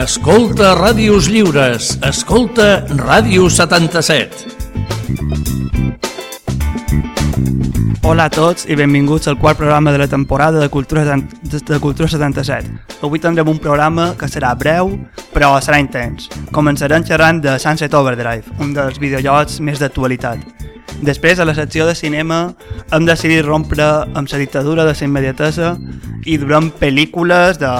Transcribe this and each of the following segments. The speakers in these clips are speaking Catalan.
Escolta Ràdios Lliures. Escolta Ràdio 77. Hola a tots i benvinguts al quart programa de la temporada de Cultura, de Cultura 77. Avui tindrem un programa que serà breu, però serà intens. Començarem xerrant de Sunset Overdrive, un dels videojocs més d'actualitat. Després, a la secció de cinema, hem decidit rompre amb la dictadura de la immediatesa i durem pel·lícules de,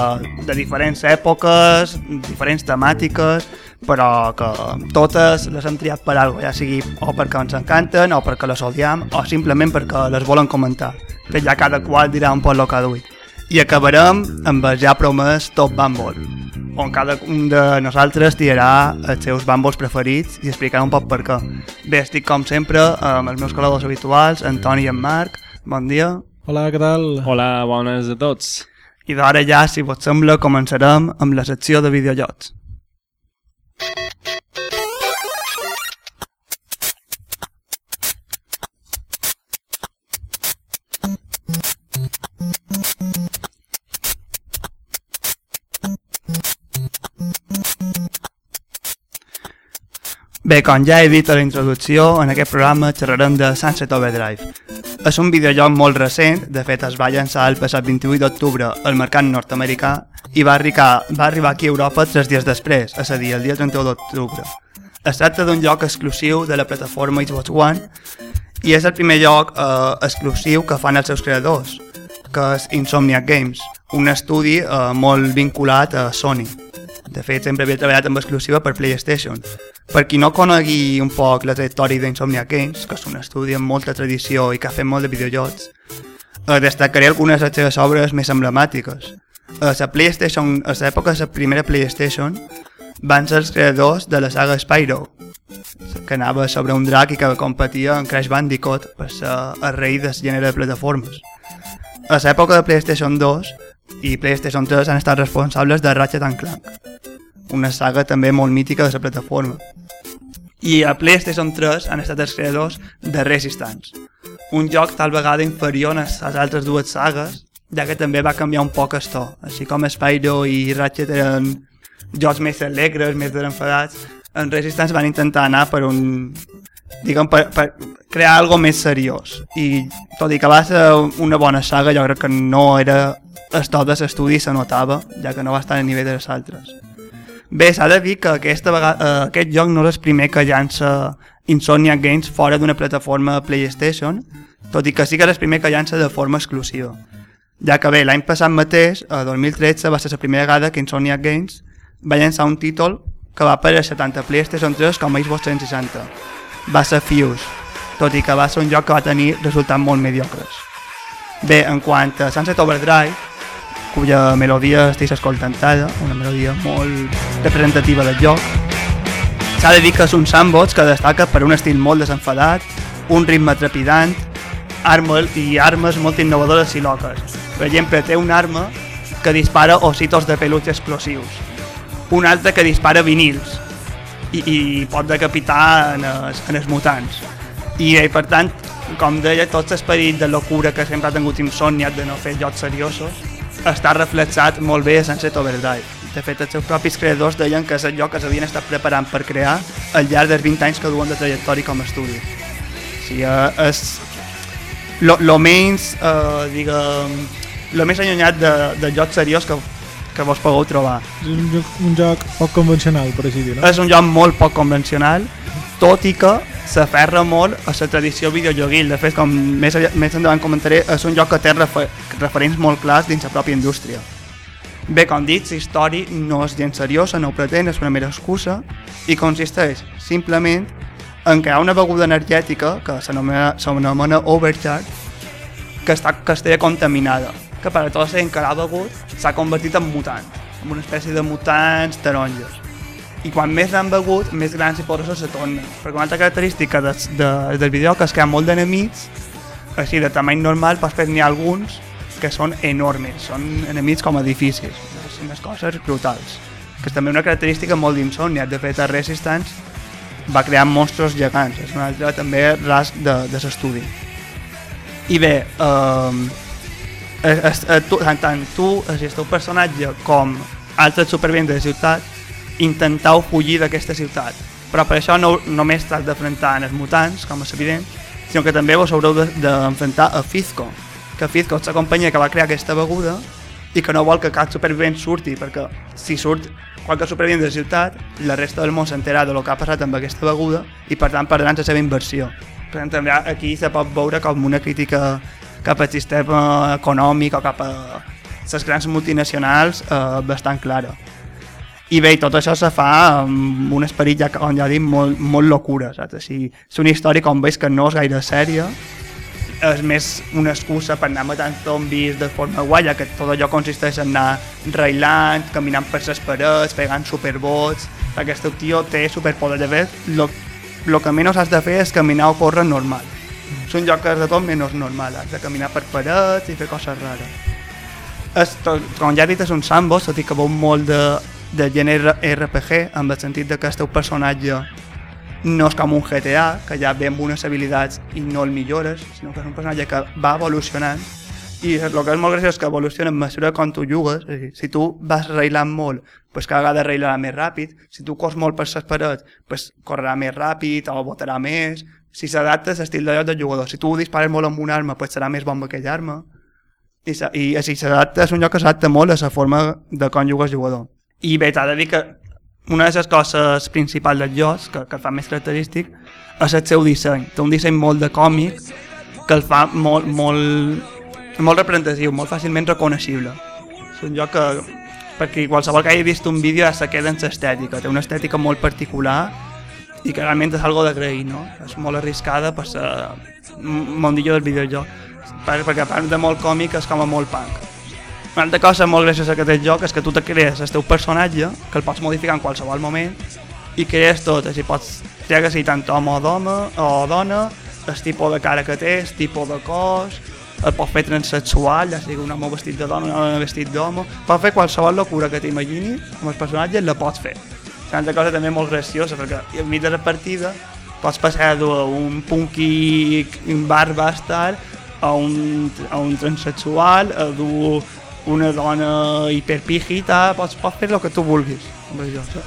de diferents èpoques, diferents temàtiques, però que totes les hem triat per alguna ja sigui o perquè ens encanten, o perquè les odiem, o simplement perquè les volen comentar. Que ja cada qual dirà un poc el que ha duit. I acabarem amb el ja promès Top Bumble, on cada un de nosaltres tirarà els seus bàmbols preferits i explicarà un poc per què. Bé, estic com sempre amb els meus col·legues habituals, Antoni i en Marc. Bon dia. Hola, què tal? Hola, bones a tots. I d'ara ja, si vos sembla, començarem amb la secció de videojocs. Bé, com ja he dit a la introducció, en aquest programa xerrarem de Sunset Overdrive. És un videojoc molt recent, de fet es va llançar el passat 28 d'octubre al mercat nord-americà i va arribar, va arribar aquí a Europa tres dies després, és a dir, el dia 31 d'octubre. Es tracta d'un joc exclusiu de la plataforma Xbox One i és el primer joc eh, exclusiu que fan els seus creadors, que és Insomniac Games, un estudi eh, molt vinculat a Sony. De fet, sempre havia treballat amb exclusiva per PlayStation. Per qui no conegui un poc la trajectòria d'Insomnia Games, que és un estudi amb molta tradició i que ha fet molt de videojocs, eh, destacaré algunes de les seves obres més emblemàtiques. A la PlayStation, a l'època de la primera PlayStation, van ser els creadors de la saga Spyro, que anava sobre un drac i que competia en Crash Bandicoot per ser el rei del gènere de plataformes. A l'època de PlayStation 2 i PlayStation 3 han estat responsables de Ratchet Clank, una saga també molt mítica de la plataforma. I a PlayStation 3 han estat els creadors de Resistance, un joc tal vegada inferior a les altres dues sagues, ja que també va canviar un poc el to. Així com Spyro i Ratchet eren jocs més alegres, més desenfadats, en Resistance van intentar anar per un diguem, per, per crear algo més seriós. I tot i que va ser una bona saga jo crec que no era el to de l'estudi se notava ja que no va estar a nivell de les altres. Bé, s'ha de dir que aquesta vegada, eh, aquest joc no és el primer que llança Insomnia Games fora d'una plataforma PlayStation tot i que sí que és el primer que llança de forma exclusiva. Ja que bé, l'any passat mateix, a 2013, va ser la primera vegada que Insomnia Games va llançar un títol que va tant a PlayStation 3 com a Xbox 360. Va ser Fuse, tot i que va ser un joc que va tenir resultats molt mediocres. Bé, en quant a Sunset Overdrive, cuya melodia estiguis escoltant ara, una melodia molt representativa del joc, s'ha de dir que és un sandbox que destaca per un estil molt desenfadat, un ritme trepidant, armes i armes molt innovadores i loques. Per exemple, té una arma que dispara ositos de peluix explosius, un altre que dispara vinils i, i pot decapitar en els, en els mutants. I, I per tant, com deia, tot l'esperit de locura que sempre ha tingut Insomnia de no fer jocs seriosos està reflexat molt bé a Sunset Overdrive. De fet, els seus propis creadors deien que és el lloc que s'havien estat preparant per crear al llarg dels 20 anys que duen de trajectòria com a estudi. O sigui, eh, és lo, lo menys, eh, diguem, lo més allunyat de, de joc seriós que que vos podeu trobar. És un joc, un joc poc convencional, per així dir, no? És un joc molt poc convencional, tot i que s'aferra molt a la tradició videojoguil. De fet, com més, més endavant comentaré, és un joc que té refer referents molt clars dins la pròpia indústria. Bé, com dit, la història no és gens seriosa, no ho pretén, és una mera excusa, i consisteix simplement en que hi ha una beguda energètica que s'anomena Overcharge que està, que està contaminada que per a tot ser l'ha begut s'ha convertit en mutant, en una espècie de mutants taronges. I quan més l'han begut, més grans i poderosos se tornen. Perquè una altra característica de, de, del vídeo que hi ha molt d'enemics, així de tamany normal, però n'hi ha alguns que són enormes, són enemics com edificis, són unes coses brutals. Que és també una característica molt d'insònia, de fet a Resistance va crear monstres gegants, és un altre també rasg de, de l'estudi. I bé, eh, es, es, tu, tant, tant tu, el teu personatge, com altres supervivents de la ciutat, intenteu fugir d'aquesta ciutat. Però per això no només t'has d'afrontar els mutants, com és evident, sinó que també vos haureu d'enfrontar de, a Fizco, que Fizco és la companyia que va crear aquesta beguda i que no vol que cap supervivent surti, perquè si surt qualque supervivent de la ciutat, la resta del món s'entera de lo que ha passat amb aquesta beguda i per tant perdran la seva inversió. Per tant, també aquí se pot veure com una crítica cap al sistema econòmic o cap a les grans multinacionals eh, bastant clara. I bé, tot això se fa amb un esperit, ja, com ja dic, molt, molt locura, saps? Sigui, és una història, com veus, que no és gaire sèria, és més una excusa per anar matant zombis de forma guai, ja que tot allò consisteix en anar railant, caminant per les parets, pegant superbots, aquest tio té superpoder de fet, lo que menys has de fer és caminar o córrer normal. Que és de tot menys normal, has de caminar per parets i fer coses rares. Tot, com ja he dit, és un sandbox, tot i que veu molt de, de gènere RPG, amb el sentit de que el teu personatge no és com un GTA, que ja ve amb unes habilitats i no el millores, sinó que és un personatge que va evolucionant. I el que és molt graciós és que evoluciona en mesura com tu jugues, és dir, si tu vas reilant molt, pues cada vegada reilarà més ràpid, si tu cors molt per les parets, pues correrà més ràpid o botarà més, si s'adapta a l'estil de lloc del jugador, si tu dispares molt amb una arma, pues serà més bon amb aquella arma, i, i, i si s'adapta, és un lloc que s'adapta molt a la forma de com jugues jugador. I bé, t'ha de dir que una de les coses principals del joc, que, que el fa més característic, és el seu disseny. Té un disseny molt de còmic que el fa molt, molt, molt representatiu, molt fàcilment reconeixible. És un joc que, perquè qualsevol que hagi vist un vídeo ja se queda en l'estètica, té una estètica molt particular i que realment és algo d'agrair, no? És molt arriscada per ser mundillo del videojoc, perquè a part de molt còmic és com a molt punk. Una altra cosa molt graciosa que té el joc és que tu te crees el teu personatge, que el pots modificar en qualsevol moment, i crees tot, així pots triar que sigui tant home o dona, o dona, el tipus de cara que té, el tipus de cos, el pots fer transsexual, ja sigui un home vestit de dona, un home vestit d'home, pots fer qualsevol locura que t'imagini amb el personatge, la pots fer. Una altra cosa també molt graciosa, perquè a mi de la partida pots passar d'un punky bar bastard a un, a un transsexual, a dur una dona hiperpígita, pots, pots fer el que tu vulguis.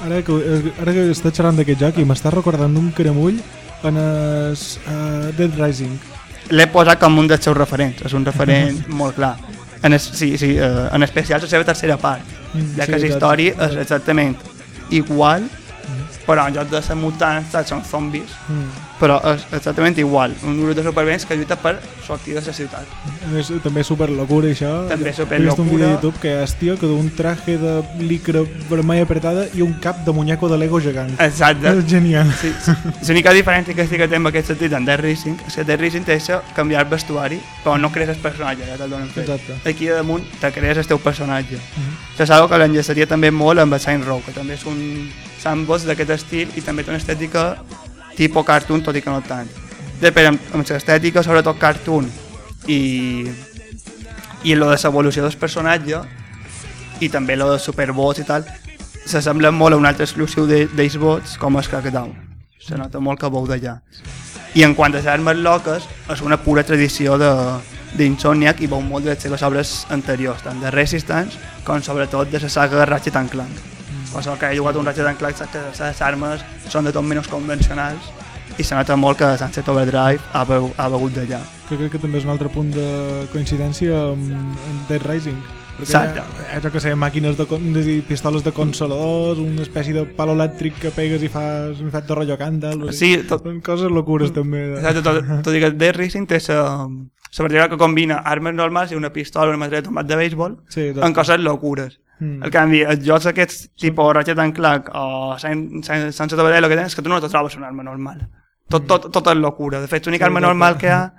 Ara que, ara que estàs xerrant d'aquest joc i m'estàs recordant un caramull en el uh, Dead Rising. L'he posat com un dels seus referents, és un referent molt clar. En, es, sí, sí, uh, en especial la seva tercera part, mm, ja sí, que la història és exactament igual, mm. Però en lloc de ser mutants són zombis, mm però és exactament igual, un grup de supervivents que lluita per sortir de la ciutat. És, també és super locura això. També super locura. He vist un vídeo de YouTube que és tio que du un traje de licra vermella apretada i un cap de muñeco de Lego gegant. Exacte. És genial. Sí, sí. L'única diferència que sí que té en aquest sentit en Dead Racing és que Dead Racing té això canviar el vestuari, però no crees el personatge, ja te'l donen fet. Exacte. Aquí damunt te crees el teu personatge. Uh Mhm. -huh. és una que l'enllaçaria també molt amb el Saint Row, que també és un sandbox d'aquest estil i també té una estètica tipus cartoon, tot i que no tant. Després, amb, amb l'estètica, sobretot cartoon, i, i lo de l'evolució dels personatges, i també lo de Superbots i tal, s'assembla molt a un altre exclusiu d'Xbox, com és Crackdown. Se nota molt que veu d'allà. I en quant a les armes loques, és una pura tradició de, d'Insomniac i veu molt de les seves obres anteriors, tant de Resistance com sobretot de la saga Ratchet Clank. Qualsevol que hagi jugat un Ratchet and Clank sap que les armes són de tot menys convencionals i se nota molt que Sunset Overdrive ha, beu, ha begut d'allà. Que crec que també és un altre punt de coincidència amb, Dead Rising. Perquè Exacte. ha, jo que sé, màquines de, de pistoles de consoladors, una espècie de palo elèctric que pegues i fas un fet de rotllo càndal. Sí, tot, Són coses locures també. De... Exacte, tot, tot i que Dead Racing té la partida que combina armes normals i una pistola, una metralla de tomat de béisbol Sí, en coses locures. Mm. En canvi, els jocs aquests, tipus Ratchet and Clank o Sunset Overdrive, el que tens és que tu no te trobes una arma normal. Tot, tot, tot és locura. De fet, l'única Sí, arma normal que hi ha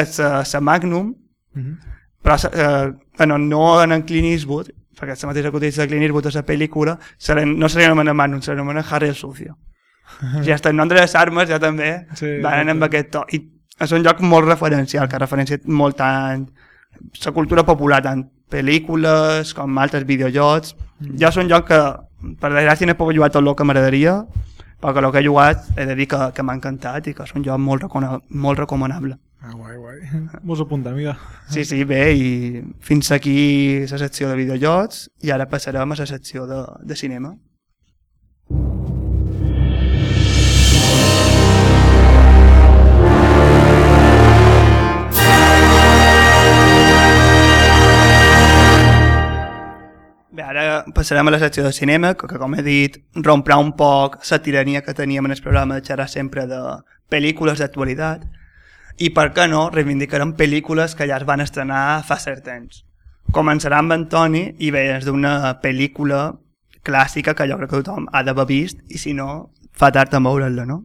és la Magnum, Mhm. però eh, bueno, no en en Clint Eastwood, perquè la mateixa que utilitza Clint Eastwood a la pel·lícula, se li- no se li anomena Magnum, se li anomena Harry el Sucio. Ja està, el nom de les armes ja també Sí, van amb exacte. aquest to. I és un joc molt referencial, que referencia molt tant la cultura popular, tant pel·lícules com altres videojocs. Mm. Jo és un joc que, per desgràcia, no he pogut jugar tot el que m'agradaria, però que el que he jugat he de dir que, que m'ha encantat i que és un joc molt, recona molt recomanable. Ah, guai, guai. Mos apunta, amiga. Sí, sí, bé, i fins aquí la secció de videojocs i ara passarem a la secció de, de cinema. Passarem a la secció de cinema, que, que com he dit, romprà un poc la tirania que teníem en el programa de xerrar sempre de pel·lícules d'actualitat i per què no reivindicarem pel·lícules que ja es van estrenar fa cert temps. Començarà amb Antoni i bé, és d'una pel·lícula clàssica que jo crec que tothom ha d'haver vist i si no, fa tard a moure'l, no?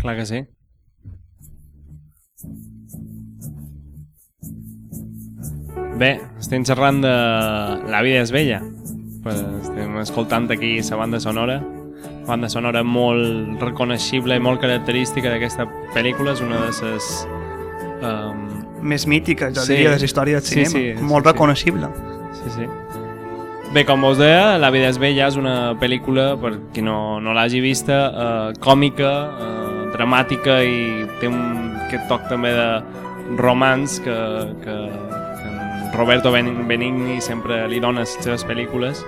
Clar que sí. Bé, estem xerrant de La vida és vella. Pues estem escoltant aquí la banda sonora. Banda sonora molt reconeixible i molt característica d'aquesta pel·lícula. És una de les... Um... Més mítiques, jo sí. diria, de la història del cinema. Sí, sí, molt sí, reconeixible. Sí, sí. Bé, com us deia, La vida és vella és una pel·lícula, per qui no, no l'hagi vista, eh, còmica, eh, dramàtica i té un, aquest toc també de romans que, que, Roberto Benigni sempre li dona les seves pel·lícules.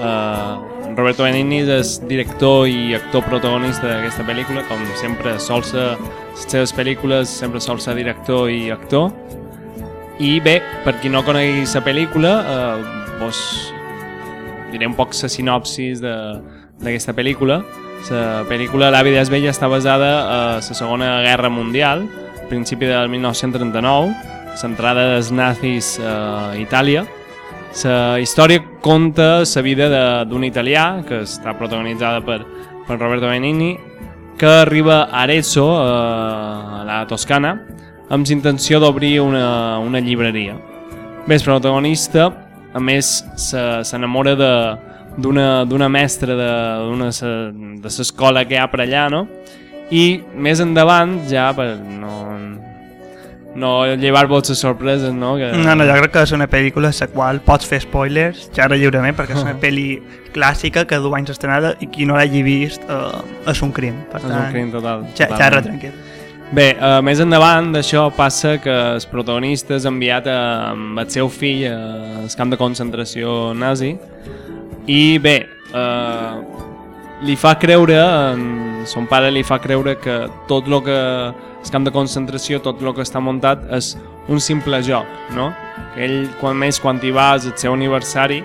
Uh, Roberto Benigni és director i actor protagonista d'aquesta pel·lícula, com sempre sol ser les seves pel·lícules, sempre sol ser director i actor. I bé, per qui no conegui la pel·lícula, uh, vos diré un poc la sinopsis d'aquesta pel·lícula. La pel·lícula La vida és està basada a la Segona Guerra Mundial, principi del 1939, centrada dels nazis a Itàlia. La història conta la vida d'un italià, que està protagonitzada per, per Roberto Benigni, que arriba a Arezzo, a la Toscana, amb intenció d'obrir una, una llibreria. El protagonista, a més, s'enamora d'una mestra de, de l'escola que hi ha per allà, no? I més endavant, ja per no, no llevar-vos les sorpreses, no? Que... No, no, jo crec que és una pel·lícula la qual pots fer spoilers, xerra lliurement, perquè és una pel·li clàssica que du anys estrenada i qui no l'hagi vist uh, és un crim. Per és tant, un crim total. Xerra tranquil. Bé, uh, més endavant d'això passa que el protagonista és enviat a, amb el seu fill al camp de concentració nazi i bé, uh, li fa creure, en, son pare li fa creure que tot el que el camp de concentració, tot el que està muntat és un simple joc, no? Que ell, quan més, quan hi va, és el seu aniversari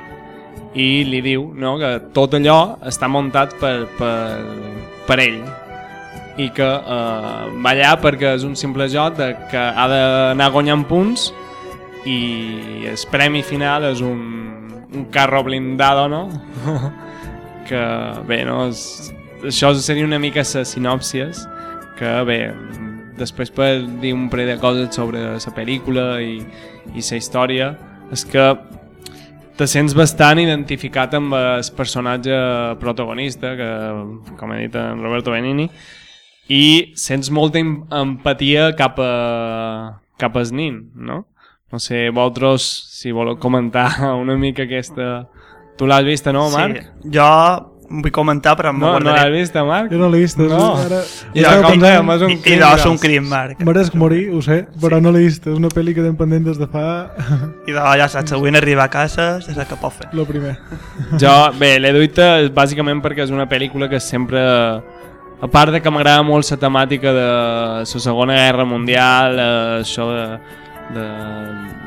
i li diu no? que tot allò està muntat per, per, per ell i que eh, va allà perquè és un simple joc de que ha d'anar guanyant punts i el premi final és un, un carro blindado, no? que bé, no? És, això seria una mica la sinòpsies que bé, després per dir un parell de coses sobre la pel·lícula i, i la història, és que te sents bastant identificat amb el personatge protagonista, que com he dit en Roberto Benini, i sents molta empatia cap a, cap a Snin, no? No sé, vosaltres, si voleu comentar una mica aquesta... Tu l'has vista, no, Marc? Sí, jo vull comentar, però no, no l'has vist, Marc? Jo no l'he vist. No. Ara... I, ja, com dèiem, és un crim. I és un crim, Marc. Mereix morir, ho sé, però sí. no l'he vist. És una pel·li que tenim pendent des de fa... I de, ja saps, avui arribar a casa és el que pot fer. Lo primer. Jo, bé, l'he duita bàsicament perquè és una pel·lícula que sempre... A part de que m'agrada molt la temàtica de la Segona Guerra Mundial, eh, això de, de,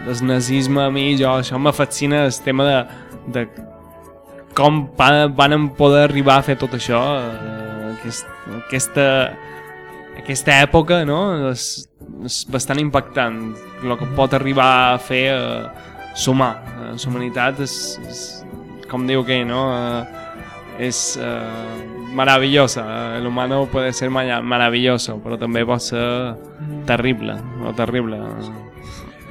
del nazisme a mi, jo, això me fascina el tema de, de com van poder arribar a fer tot això, eh, aquest, aquesta, aquesta època, no? És, és bastant impactant el que pot arribar a fer eh, sumar. Eh, la humanitat és, és, com diu que, no? Eh, és eh, maravillosa. El humano puede ser maravilloso, però també pot ser terrible, o terrible.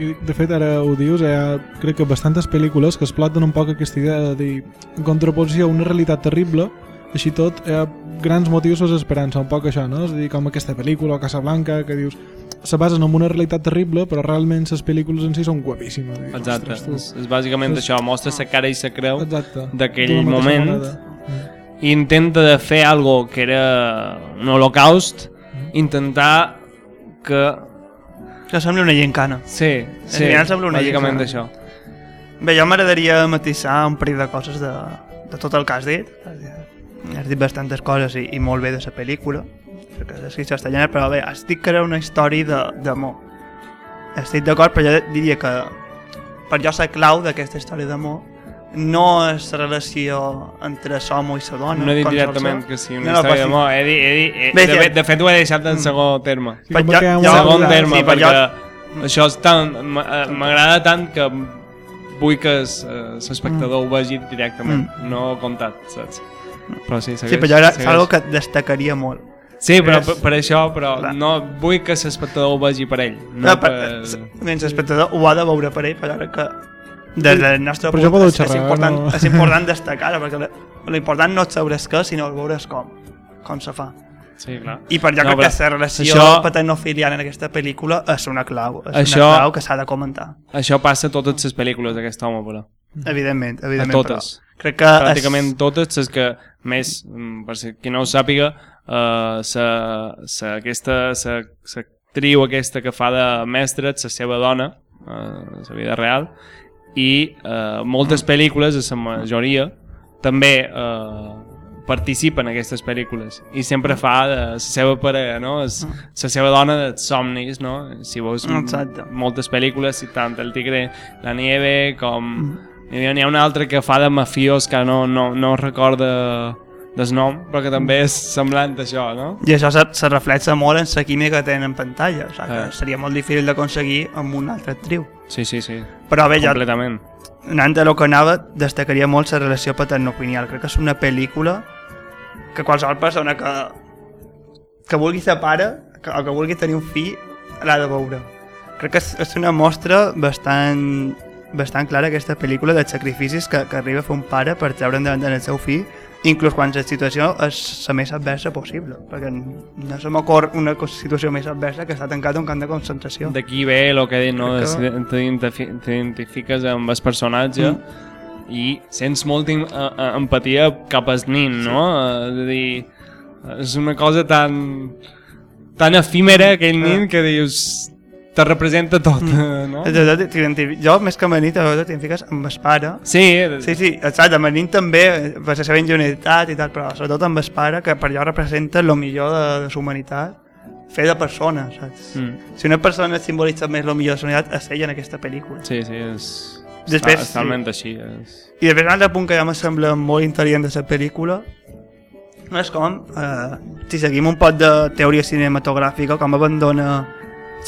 I, de fet, ara ho dius, hi ha, crec que bastantes pel·lícules que exploten un poc aquesta idea de dir, en contraposició a una realitat terrible, així tot, hi ha grans motius d'esperança, un poc això, no? És a dir, com aquesta pel·lícula, o Casablanca, que dius, se basen en una realitat terrible, però realment les pel·lícules en si són guapíssimes. Dir, Exacte, és, és bàsicament és... això, mostra la cara i la creu d'aquell moment mm. i intenta de fer algo que era un holocaust, mm. intentar que Que sembla una gincana. Sí, sí, final sembla una bàsicament lliça. això. Bé, jo m'agradaria matisar un parell de coses de, de tot el que has dit. Has dit bastantes coses i, i molt bé de la pel·lícula, perquè és escrit castellana, però bé, has dit que era una història de- d'amor. Estic d'acord, però jo diria que per jo la clau d'aquesta història d'amor no és la relació entre l'home i la dona. No he dit com sol directament que sí, una No, no, història sí. d'amor. He dit, he dit, he, de, fet, de fet, ho he deixat en segon terme. Sí, Però com jo- jo- segon terme, sí, perquè això és tan... eh, M'agrada tant que vull que l'espectador ho vegi directament, no comptat, saps? Però sí, Sí, segueix. però jo era, algo que destacaria molt. Sí, però és- per, per això, però Clar. no vull que l'espectador ho vegi per ell. No No, per... per, menys l'espectador ho ha de veure per ell, però jo crec que des del nostre punt és, és, xerrar, important, no? és important destacar perquè l'important no és saber què, sinó el veure com, com se fa. Sí, clar. I per jo No, no, crec però que la relació això- paternofiliana en aquesta pel·lícula és una clau, és Això- una clau que s'ha de comentar. Això passa a totes les pel·lícules d'aquest home, però. Evidentment, A evidentment. totes. Però crec que Pràcticament totes les que, més, mm, per si qui no ho sàpiga, uh, sa, sa, aquesta, sa, sa actriu aquesta que fa de mestra és la seva dona, uh, la vida real, i uh, moltes pel·lícules, a la majoria, també uh, participa en aquestes pel·lícules i sempre fa de la seva parella, no? És la seva dona de somnis, no? Si veus Mm. Exacte. moltes pel·lícules, tant El tigre, La nieve, com... Ha, n'hi ha una altra que fa de mafiós que no, no, no recorda del nom, però que també és semblant a això, no? I això se, se reflexa molt en la química que tenen en pantalla, o sigui que Ah. seria molt difícil d'aconseguir amb una altra actriu. Sí, sí, sí, Però bé, jo, completament. anant a lo que anava, destacaria molt la relació paternofilial. Crec que és una pel·lícula que qualsevol persona que, que vulgui ser pare que, o que vulgui tenir un fill l'ha de veure. Crec que és, és una mostra bastant, bastant clara aquesta pel·lícula dels sacrificis que, que arriba a fer un pare per treure endavant el seu fill inclús quan la situació és la més adversa possible perquè no se m'ocorre una situació més adversa que està tancat un camp de concentració D'aquí ve el que he dit, no? Que- De- T'identifi- T'identifiques amb el personatge i sents molta em- empatia cap al nin, no? Eh, És a dir, és una cosa tan tan efímera aquell nin que dius te representa tot, no? De- t'identifi- jo més que Manit a vegades t'identifiques amb el pare Sí, Sí, sí, exacte, Manit també eh, per la seva ingenuïtat i tal, però sobretot amb el pare que per jo representa el millor de, de la humanitat fer de persona, saps? Mm. Si una persona simbolitza més el millor de la humanitat és ella en aquesta pel·lícula. Sí, sí, és... Després, està, talment així. És... I després un altre punt que ja me sembla molt intel·ligent de la pel·lícula no és com, eh, si seguim un pot de teoria cinematogràfica, com abandona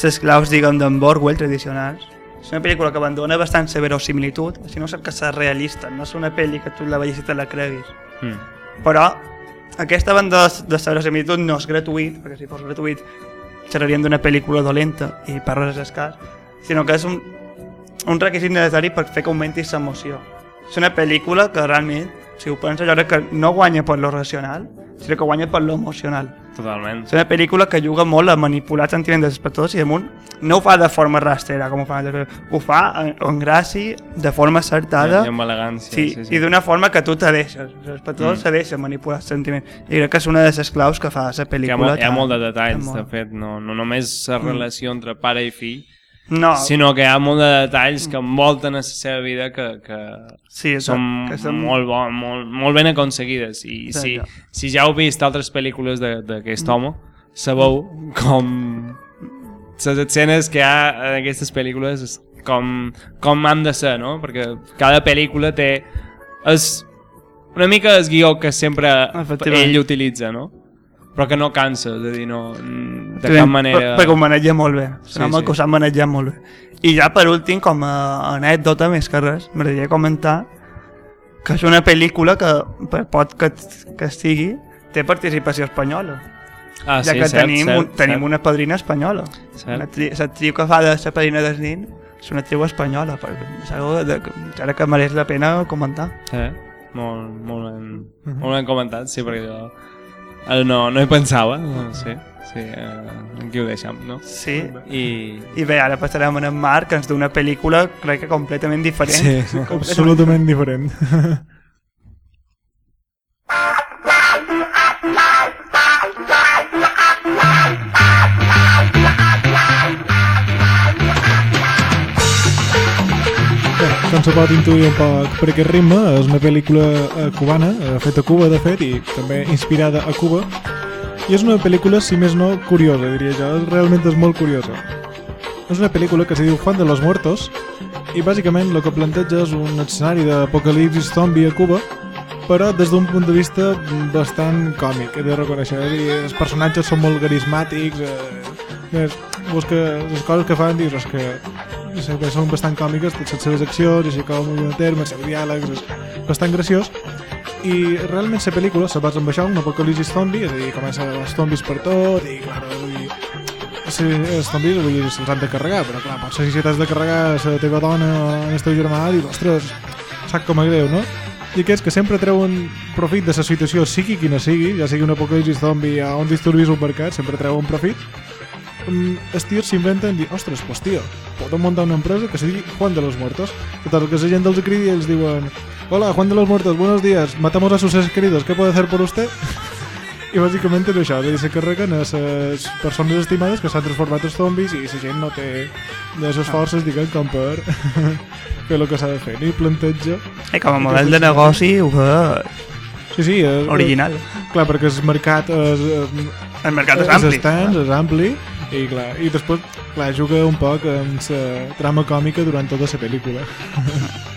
les claus, diguem, d'en Borwell tradicionals. És una pel·lícula que abandona bastant la verosimilitud, si no és que ser realista, no és una pel·li que tu la vegis i te la creguis. Mm. Però aquesta banda de, la verosimilitud no és gratuït, perquè si fos gratuït xerraríem d'una pel·lícula dolenta i per res és sinó que és un, un requisit necessari per fer que augmenti l'emoció. És una pel·lícula que realment, si ho penses, jo crec que no guanya per lo racional, sinó que guanya per lo emocional. Totalment. És una pel·lícula que juga molt a manipular el sentiment dels espectadors i damunt no ho fa de forma rastrera, com ho pel·lícules. ho fa en, en gràcia, de forma acertada, I amb elegància. Sí, sí, i d'una forma que tu te deixes. L'espectador Mm. mm. se deixa manipular el sentiment. I crec que és una de les claus que fa la Hi ha, pel·lícula. molt, hi ha molt de detalls, de fet, no, no només la relació entre pare i fill, No, sinó que hi ha molt de detalls que envolten a la seva vida que, que sí, són, que són molt, bon, molt, molt ben aconseguides i si, Exacte. si ja heu vist altres pel·lícules de- d'aquest home sabeu com les escenes que hi ha en aquestes pel·lícules és com, com han de ser no? perquè cada pel·lícula té és una mica el guió que sempre ell utilitza no? Però que no cansa és a dir, no, de Sí, cap manera per- Perquè ho maneja molt bé. Sí, home, sí. que ho sap manejar molt bé. I ja per últim, com a anècdota més que res, m'agradaria comentar que és una pel·lícula que, per pot que, que sigui, té participació espanyola. ah, ja sí, que cert, tenim, cert, un, tenim cert, una padrina espanyola. L'actriu que fa de la padrina del nin és una actriu espanyola, algo de, que, crec que mereix la pena comentar. Sí, molt, molt, ben, Mhm. molt ben comentat, sí, perquè jo ara no, no hi pensava, no, sí, sí, eh, aquí ho deixem, no? Sí. I... I bé, ara passarem en Marc, que ens du una pel·lícula, crec que completament diferent. Sí. Absolutament diferent. se pot intuir un poc per aquest ritme, és una pel·lícula eh, cubana, eh, feta a Cuba, de fet, i també inspirada a Cuba. I és una pel·lícula, si més no, curiosa, diria jo. Realment és molt curiosa. És una pel·lícula que se diu Juan de los Muertos i bàsicament el que planteja és un escenari d'apocalipsis zombi a Cuba però des d'un punt de vista bastant còmic, he de reconèixer. A dir, els personatges són molt carismàtics, eh, és, que les coses que fan, dius, és que bé, són bastant còmiques, les seves accions, així com un terme, els diàlegs, és bastant graciós. I realment la pel·lícula se basa en això, un apocalipsi zombi, és a dir, comença els zombis per tot, i clar, vull dir, si els zombis vull dir, se'ls han de carregar, però clar, potser si t'has de carregar la teva dona o el teu germà, dius, ostres, sac com a greu, no? i aquests que sempre treuen profit de la situació, sigui quina sigui, ja sigui un apocalipsi zombi o un disturbis un mercat, sempre treuen profit, els tios s'inventen i ostres, pues tio, podem muntar una empresa que se digui Juan de los Muertos. Total, que la gent dels cridi i ells diuen Hola, Juan de los Muertos, buenos días, matamos a sus seres queridos, ¿qué puede hacer por usted? I bàsicament és això, se carreguen a les persones estimades que s'han transformat en zombis i la gent no té les forces, diguem, com per fer el que s'ha de fer. Ni planteja... I com a model de negoci ho fa sí, sí, és, original. Clar, perquè el mercat és, el mercat és, és ampli. Estants, és ampli i, clar, i després clar, juga un poc amb la trama còmica durant tota la pel·lícula.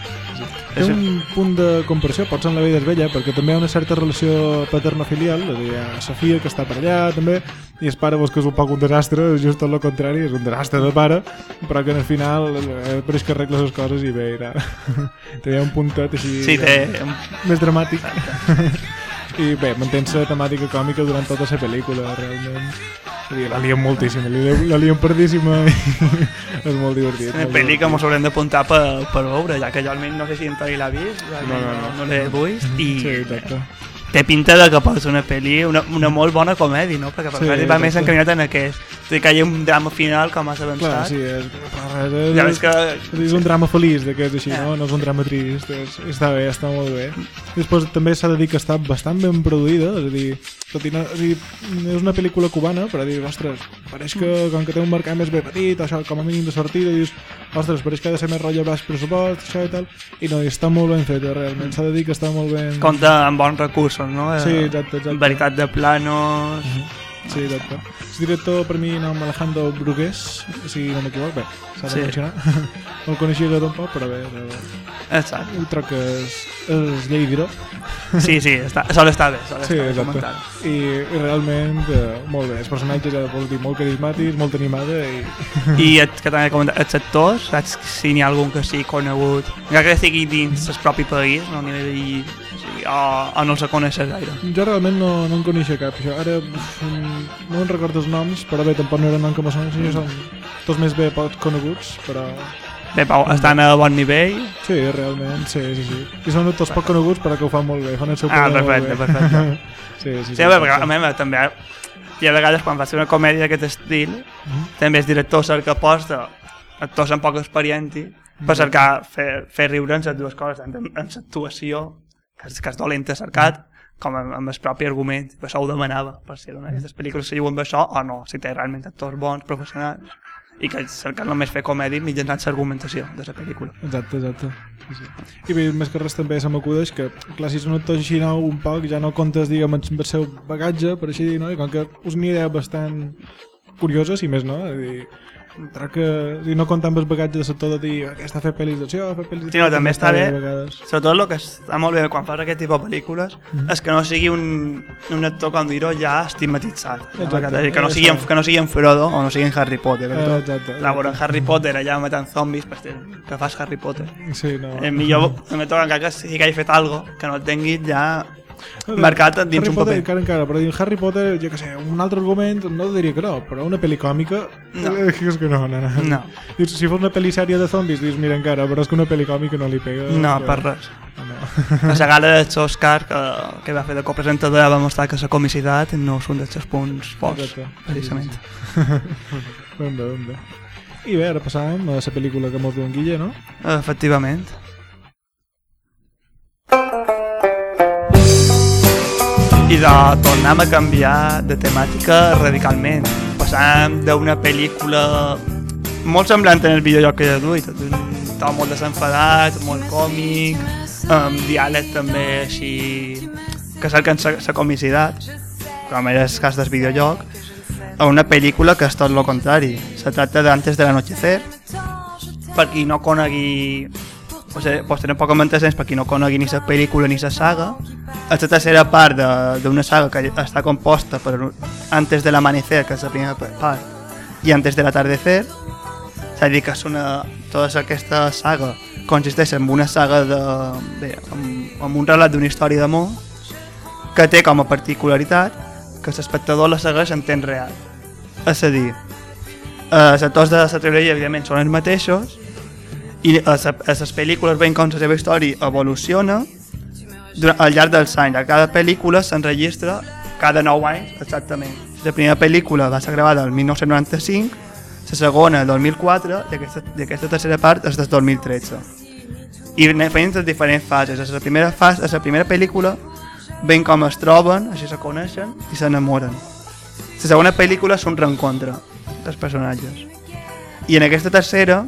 Té un punt de comparació, potser en la vida és vella, perquè també hi ha una certa relació paterno-filial, és a dir, Sofia, que està per allà, també, i el pare, pues, que és un poc un desastre, just tot el contrari, és un desastre de pare, però que al final eh, pareix que arregla les coses i bé, era... té un puntet així... Sí, té... Més dramàtic. I bé, mantén la temàtica còmica durant tota la pel·lícula, realment. La lien moltíssim, la lien perdíssima i és molt divertit. Una pel·li que mos haurem d'apuntar per, per veure, ja que jo almenys no sé si en Toni l'ha vist, no, no, no, no l'he vist, i sí, exacte. té pinta de que pot ser una pel·li, una, una molt bona comèdia, no? Perquè per sí, va més encaminat en aquest. Té que hi ha un drama final com has avançat. Clar, sí, és, és, ja és, que... és un drama feliç d'aquest així, yeah. no? No és un drama trist, és, està bé, està molt bé. Després també s'ha de dir que està bastant ben produïda, és a dir, tot i no, és, dir, és una pel·lícula cubana, però dir, ostres, pareix que com que té un mercat més bé petit, això, com a mínim de sortida, dius, ostres, pareix que ha de ser més rotllo baix pressupost, això i tal, i no, i està molt ben feta, realment, s'ha de dir que està molt ben... Compta amb bons recursos, no? Sí, exacte, exacte. Veritat de planos... Uh -huh. Sí, exacte. El director per mi no Alejandro Brugués, si no m'equivoc, bé, s'ha de sí. mencionar. no el coneixia tot un poc, però bé, però... Exacte. Troc que és, és lleidiro. Sí, sí, està, sol estar bé. Sol sí, exacte. I, I realment, eh, molt bé. Els personatges, ja vols dir, molt carismàtics, molt animada. I, I et, que també comentat, els actors, saps si n'hi ha algun que sigui conegut, ja que estigui dins el propi país, no ha dir o, o no els coneixes gaire? Jo realment no, no en coneixia cap, això. Ara uf, no en recordo els noms, però bé, tampoc no eren nom que me sonen, mm. són tots més bé poc coneguts, però Bé, Pau, estan a bon nivell. Sí, realment, sí, sí, sí. I són tots poc coneguts però que ho fan molt bé, fan el seu Ah, perfecte, perfecte. sí, sí, sí, sí, perquè, a mi també hi ha vegades quan fa una comèdia d'aquest estil, mm -hmm. també el director cerca aposta actors amb poca experiència mm per cercar fer, fer riure en les dues coses, tant en, en l'actuació, que, que és dolenta cercat, com amb, el propi argument, això ho demanava, per si una d'aquestes pel·lícules que diuen això o no, si té realment actors bons, professionals i que cerquen només fer comèdia mitjançant l'argumentació de la pel·lícula. Exacte, exacte. Sí, sí. I bé, més que res també se m'acudeix que, clar, si actor així nou un poc, ja no comptes, diguem, amb el seu bagatge, per així dir, no? I com que us una idea bastant curiosa, si més no, és dir, encara que i no compta amb el bagatge de sector de dir aquesta fer pel·lis d'acció, fer pel·lis sí, no, també està bé, sobretot el que està molt bé quan fas aquest tipus de pel·lícules mm -hmm. és que no sigui un, un actor com dir-ho ja estigmatitzat. Exacte, que, no sigui, que no sigui en Frodo o no sigui en Harry Potter eh, exacte, la en Harry Potter allà matant zombis pues, que fas Harry Potter. Sí, no. el millor me toca que sigui que hagi fet algo que no tinguis ja marcat dins Harry un Potter, paper. Encara, encara, però dins Harry Potter, jo que sé, un altre argument, no diria que no, però una pel·li còmica, no. Eh, és que no, no, no. no. Dius, si fos una pel·li sèria de zombis, dius, mira encara, però és que una pel·li còmica no li pega. No, que... per res. No. La gala de Oscar que, que va fer de copresentadora va mostrar que la comicitat no és un dels seus punts forts, Exacte. precisament. ben bé, ben bé. I bé, ara passàvem a la pel·lícula que mos diu en Guille, no? Efectivament. I de tornem a canviar de temàtica radicalment. Passàvem d'una pel·lícula molt semblant en el videojoc que ja duit, d'un to molt desenfadat, molt còmic, amb diàleg també així que cerquen la comicitat, com era el cas del videojoc, a una pel·lícula que és tot el contrari. Se tracta d'Antes de l'anochecer, per qui no conegui o sigui, pues tenen poc antecedents per qui no conegui ni la pel·lícula ni la saga és la tercera part d'una saga que està composta per Antes de l'amanecer, que és la primera part i Antes de l'atardecer és a dir, que és una, tota aquesta saga consisteix en una saga de, bé, amb, amb un relat d'una història d'amor que té com a particularitat que l'espectador la segueix en temps real. És a dir, eh, els actors de la trilogia evidentment són els mateixos i a, les pel·lícules veiem com la seva història evoluciona durant, al llarg dels anys. A cada pel·lícula s'enregistra cada 9 anys exactament. La primera pel·lícula va ser gravada el 1995, la segona el 2004 i aquesta, i aquesta tercera part és del 2013. I anem les diferents fases. A la primera fase, a la primera pel·lícula veiem com es troben, així se coneixen i s'enamoren. La segona pel·lícula és un reencontre dels personatges. I en aquesta tercera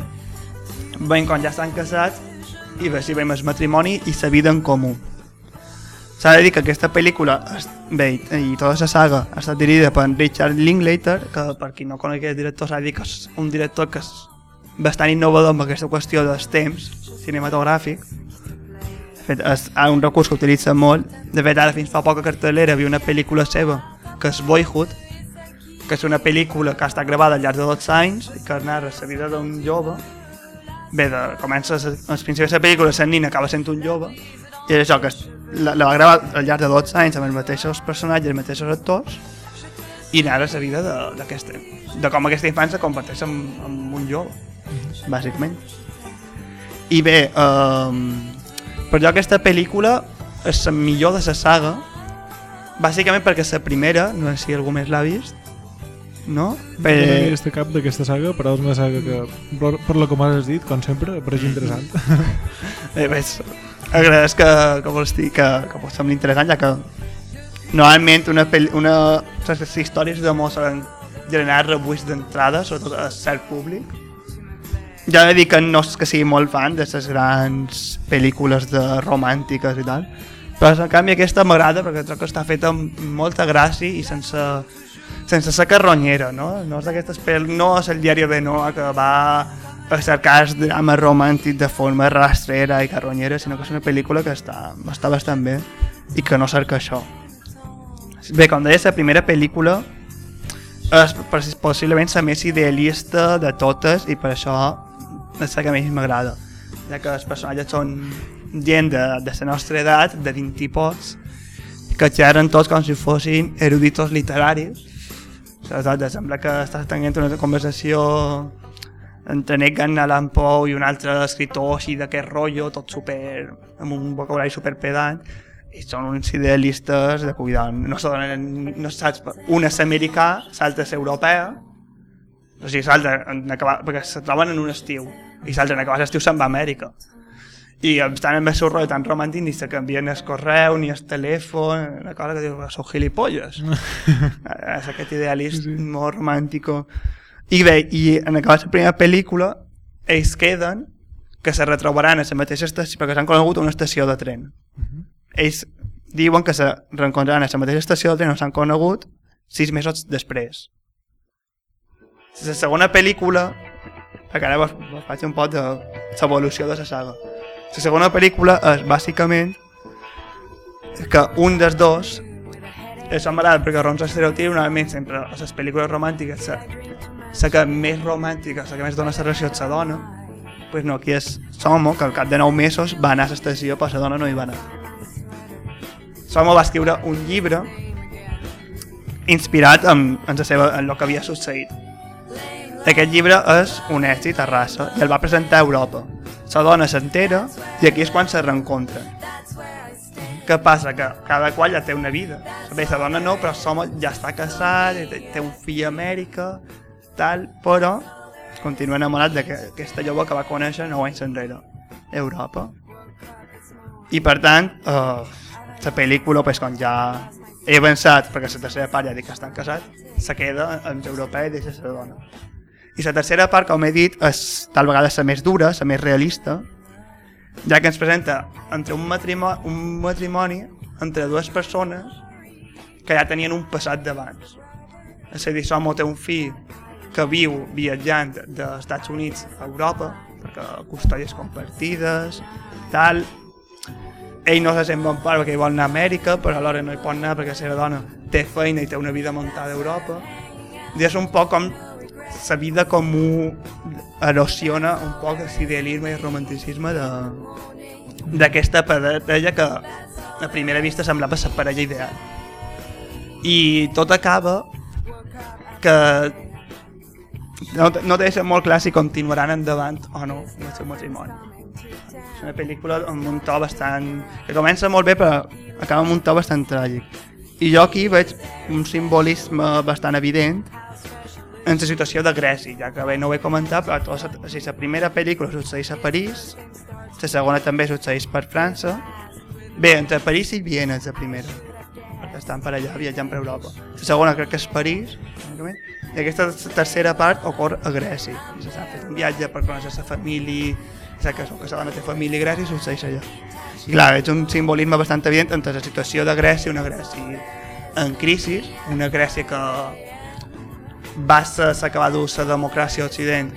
veiem quan ja estan casats i bé, si veiem el matrimoni i la vida en comú. S'ha de dir que aquesta pel·lícula, bé, i tota la saga, ha estat dirigida per Richard Linklater, que per qui no conegui el director s'ha de dir que és un director que és bastant innovador amb aquesta qüestió dels temps cinematogràfic. De fet, és un recurs que utilitza molt. De fet, ara fins fa poca cartelera havia una pel·lícula seva, que és Boyhood, que és una pel·lícula que ha estat gravada al llarg de 12 anys i que narra la vida d'un jove bé, de, comença al principi de la pel·lícula sent nina, acaba sent un jove i és això que la, la va gravar al llarg de 12 anys amb els mateixos personatges, els mateixos actors i narra la vida d'aquesta de com aquesta infància comparteix amb, amb un jove bàsicament. I bé um, per jo aquesta pel·lícula és la millor de la saga bàsicament perquè la primera no sé si algú més l'ha vist no? Per... No he vist cap d'aquesta saga, però és una saga que, per, per la com has dit, com sempre, pareix interessant. eh, ves, agraeix que, que vols dir que, que pot semblar interessant, ja que normalment una, pel, una, les històries d'amor solen generar rebuix d'entrada, sobretot a cert públic. Ja he de dir que no és que sigui molt fan de les grans pel·lícules de romàntiques i tal, però en canvi aquesta m'agrada perquè trobo que està feta amb molta gràcia i sense sense ser carronyera, no? No és d'aquestes pel... No és el diari de Noa que va a cercar el drama romàntic de forma rastrera i carronyera, sinó que és una pel·lícula que està, està bastant bé i que no cerca això. Bé, com deia, la primera pel·lícula és possiblement la més idealista de totes i per això és la que més m'agrada. Ja que els personatges són gent de, de la nostra edat, de 20 i que xerren tots com si fossin eruditos literaris Saps? Sembla que estàs tenint una conversació entre Negan, Alan Poe i un altre escriptor així d'aquest rotllo, tot super, amb un vocabulari super pedant, i són uns idealistes de cuidar. No, donen, no saps, un és americà, l'altre és europea, o sigui, l'altre, perquè se troben en un estiu, i l'altre en acabar l'estiu se'n va a Amèrica i estan amb el seu rotllo tan romàntic ni se canvien el correu ni el telèfon una cosa que diu, sou gilipolles. És aquest idealist sí, molt romàntic i bé, i en acabar la primera pel·lícula ells queden que se retrobaran a la mateixa estació perquè s'han conegut a una estació de tren. Uh -huh. ells diuen que se reencontraran a la mateixa estació de tren on s'han conegut sis mesos després. La segona pel·lícula que ara vos, vos faig un poc de l'evolució de la saga la segona pel·lícula és bàsicament que un dels dos és amarat perquè romps estereotip normalment sempre a les pel·lícules romàntiques la que més romàntica, la que més dona la relació a la dona pues no, aquí és Somo, que al cap de 9 mesos va anar a l'estació però la dona no hi va anar. Somo va escriure un llibre inspirat en, en, seva, en el que havia succeït aquest llibre és un èxit a raça i el va presentar a Europa la dona s'entera i aquí és quan se reencontren. Què passa? Que cada qual ja té una vida. Bé, la dona no, però som ja està casat, té un fill a Amèrica, tal, però continua enamorat d'aquesta jove que va conèixer 9 anys enrere, Europa. I per tant, eh, la pel·lícula, pues, quan ja he avançat, perquè la tercera part ja dic que estan casats, se queda amb europea i deixa la dona. I la tercera part, com he dit, és tal vegada la més dura, la més realista, ja que ens presenta entre un matrimoni, un matrimoni entre dues persones que ja tenien un passat d'abans. És a dir, Somo té un fill que viu viatjant dels Estats Units a Europa, perquè custòdies compartides, tal. Ell no se sent bon pare perquè vol anar a Amèrica, però alhora no hi pot anar perquè la seva dona té feina i té una vida muntada a Europa. I és un poc com la vida com ho erosiona un poc l'idealisme i el romanticisme d'aquesta parella que a primera vista semblava la parella ideal. I tot acaba que no, no deixa molt clar si continuaran endavant o no amb el seu matrimoni. És una pel·lícula amb un to bastant... que comença molt bé però acaba amb un to bastant tràgic. I jo aquí veig un simbolisme bastant evident en la situació de Grècia, ja que bé, no ho he comentat, però tota la, o la primera pel·lícula succeeix a París, la segona també succeeix per França, bé, entre París i Viena és la primera, perquè estan per allà viatjant per Europa. La segona crec que és París, i aquesta tercera part ocorre a Grècia, i s'ha fet un viatge per conèixer la família, ja que, que la té família a Grècia i succeeix allà. I clar, és un simbolisme bastant evident entre la situació de Grècia, una Grècia en crisi, una Grècia que va ser s'acabar dur la democràcia a Occident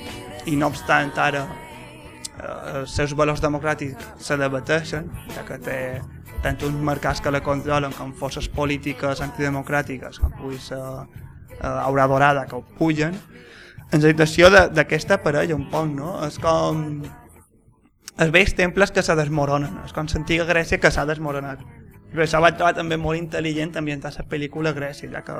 i no obstant ara eh, els seus valors democràtics se debateixen, ja que té tant uns mercats que la controlen com forces polítiques antidemocràtiques com pugui ser eh, Aura Dorada que ho pugen en situació d'aquesta parella un poc, no? És com els vells temples que se desmoronen, és com l'antiga Grècia que s'ha desmoronat. Però això vaig trobar també molt intel·ligent ambientar la pel·lícula a Grècia, ja que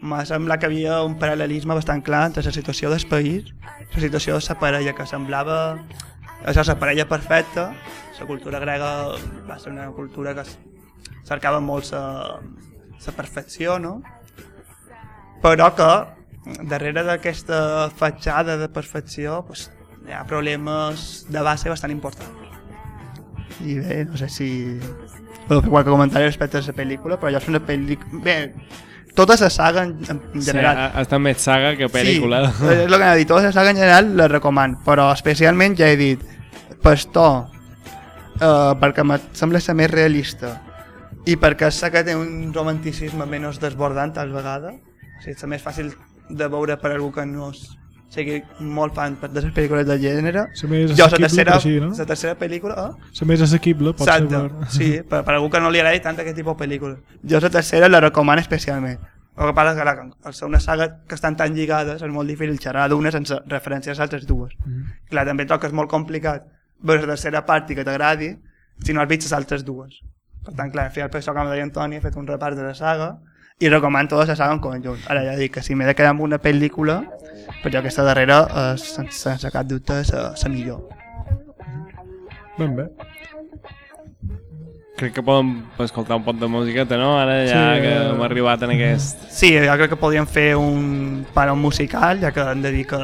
me sembla que havia un paral·lelisme bastant clar entre la situació del país la situació de la parella, que semblava la parella perfecta la cultura grega va ser una cultura que cercava molt la, la perfecció no? però que darrere d'aquesta fatxada de perfecció pues, hi ha problemes de base bastant importants i bé, no sé si podeu fer qualque comentari respecte a la pel·lícula però jo és una pel·lícula bé, tota la saga en, en general. Sí, està més saga que pel·lícula. Sí, és el que he dit, tota la saga en general la recomano, però especialment ja he dit, Pastor, uh, perquè em sembla ser més realista i perquè sé que té un romanticisme menys desbordant tal vegada, o sigui, és més fàcil de veure per algú que no sigui molt fan de les pel·lícules de gènere. Jo, la tercera, així, no? la tercera pel·lícula... Eh? La més assequible, pot Exacte, ser. Per... sí, per, per algú que no li agradi tant aquest tipus de pel·lícules. Jo la tercera la recomano especialment. El que passa és que, al ser una saga que estan tan lligades és molt difícil xerrar d'una sense referència a les altres dues. Mm -hmm. Clar, també toca és molt complicat veure la tercera part i que t'agradi si no has vist les altres dues. Per tant, clar, al per això, com deia Antoni, he fet un repàs de la saga i recomano tota la saga en conjunt. Ara ja dic que si m'he de quedar amb una pel·lícula, però aquesta darrera, és, sense, sense cap dubte, és la millor. Ben bé. Crec que podem escoltar un pot de musiqueta, no? Ara ja Sí, que eh, hem arribat en aquest... Sí, jo crec que podríem fer un panel musical, ja que hem de dir que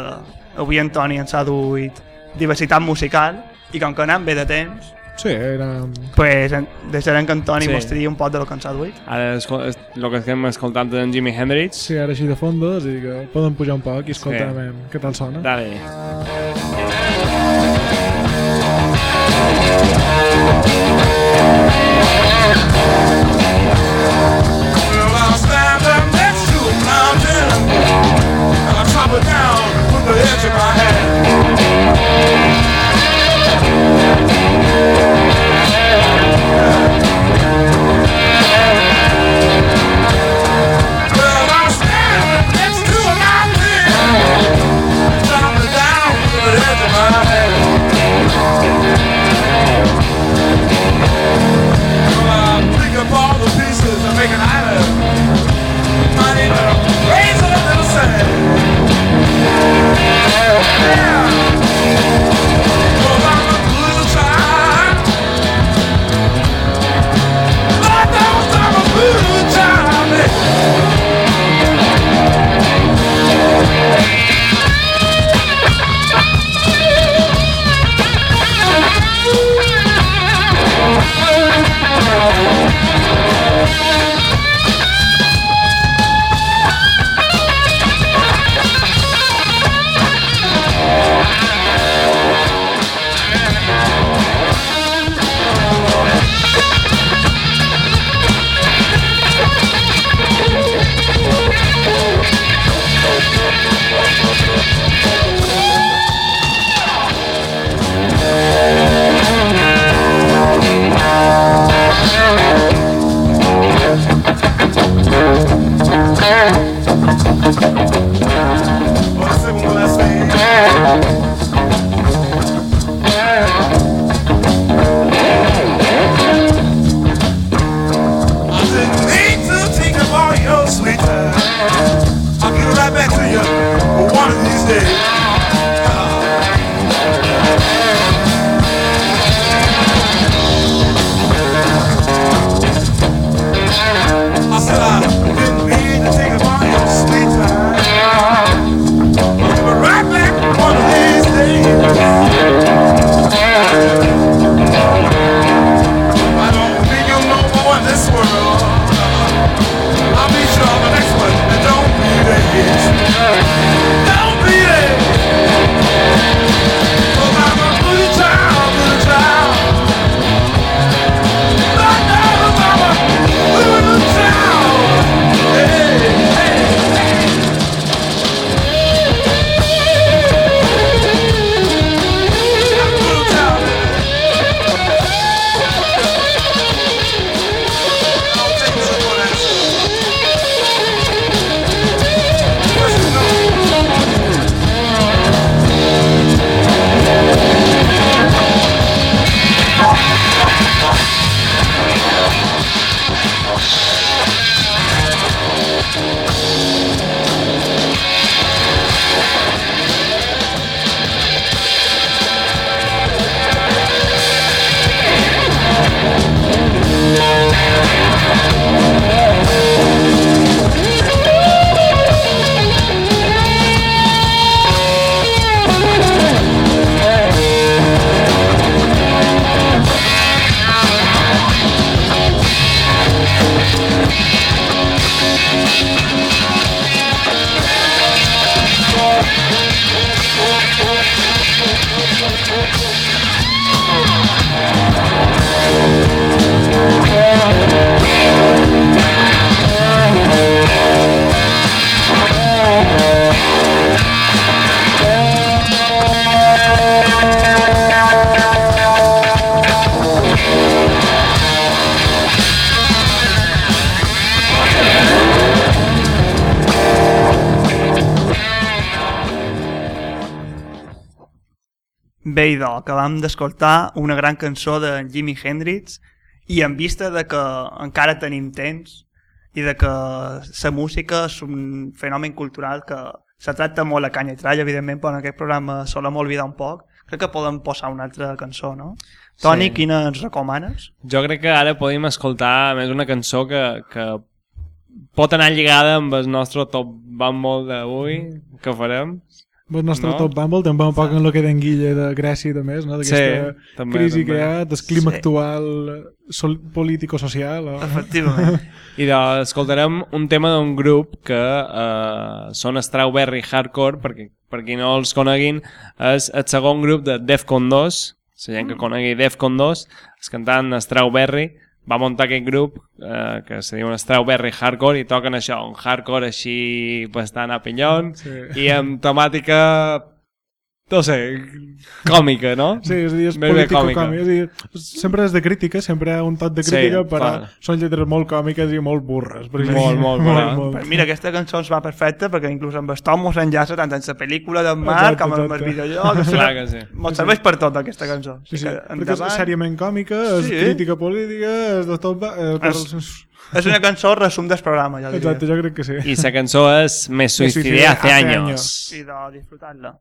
avui Antoni ens ha duit diversitat musical i com que anem bé de temps, Sí, era... pues, en- deixarem que Antoni Sí. sí. mostri un pot de lo que ens ha duit. Ara el que estem escoltant és en Jimi Hendrix. Sí, ara així de fondo, així que poden pujar un poc i escoltar Sí. què tal sona. Dale. Down with the edge of my hand. Bé, idò, acabam d'escoltar una gran cançó de Jimi Hendrix i en vista de que encara tenim temps i de que la música és un fenomen cultural que se tracta molt a canya i tralla, evidentment, però en aquest programa solem oblidar un poc. Crec que podem posar una altra cançó, no? Toni, Sí. quina ens recomanes? Jo crec que ara podem escoltar més una cançó que, que pot anar lligada amb el nostre top bumble d'avui que farem. El nostre No? Top Bumble també un poc en el que d'en Guille de Grècia també, no? d'aquesta Sí, també, crisi també. que hi ha, del clima Sí. actual sol, político-social. O... Efectivament. I de, escoltarem un tema d'un grup que eh, són Strawberry Hardcore, perquè per qui no els coneguin, és el segon grup de Defcon 2, la gent que conegui Defcon 2, el cantant Strawberry va muntar aquest grup eh, que se diu Strawberry Hardcore i toquen això, un hardcore així bastant a pinyón Sí. i amb temàtica no sé, còmica, no? Sí, és a dir, és Més bé político-còmic. còmica. És a dir, sempre és de crítica, sempre hi ha un tot de Sí, crítica, però clar. són lletres molt còmiques i molt burres. Per exemple. Molt, molt, molt. Pues mira, aquesta cançó ens va perfecta perquè inclús amb el Tom mos enllaça tant en la pel·lícula d'en Marc Exacte, com amb el videojoc. Clar que sí. Mos serveix per tot aquesta cançó. Sí, sí, que perquè és sèriament còmica, és Sí. crítica política, és de tot... Eh, És- és... És una cançó resum del programa, ja diria. Exacte, jo crec que sí. I la cançó és Me suicidé hace años. I de disfrutar-la.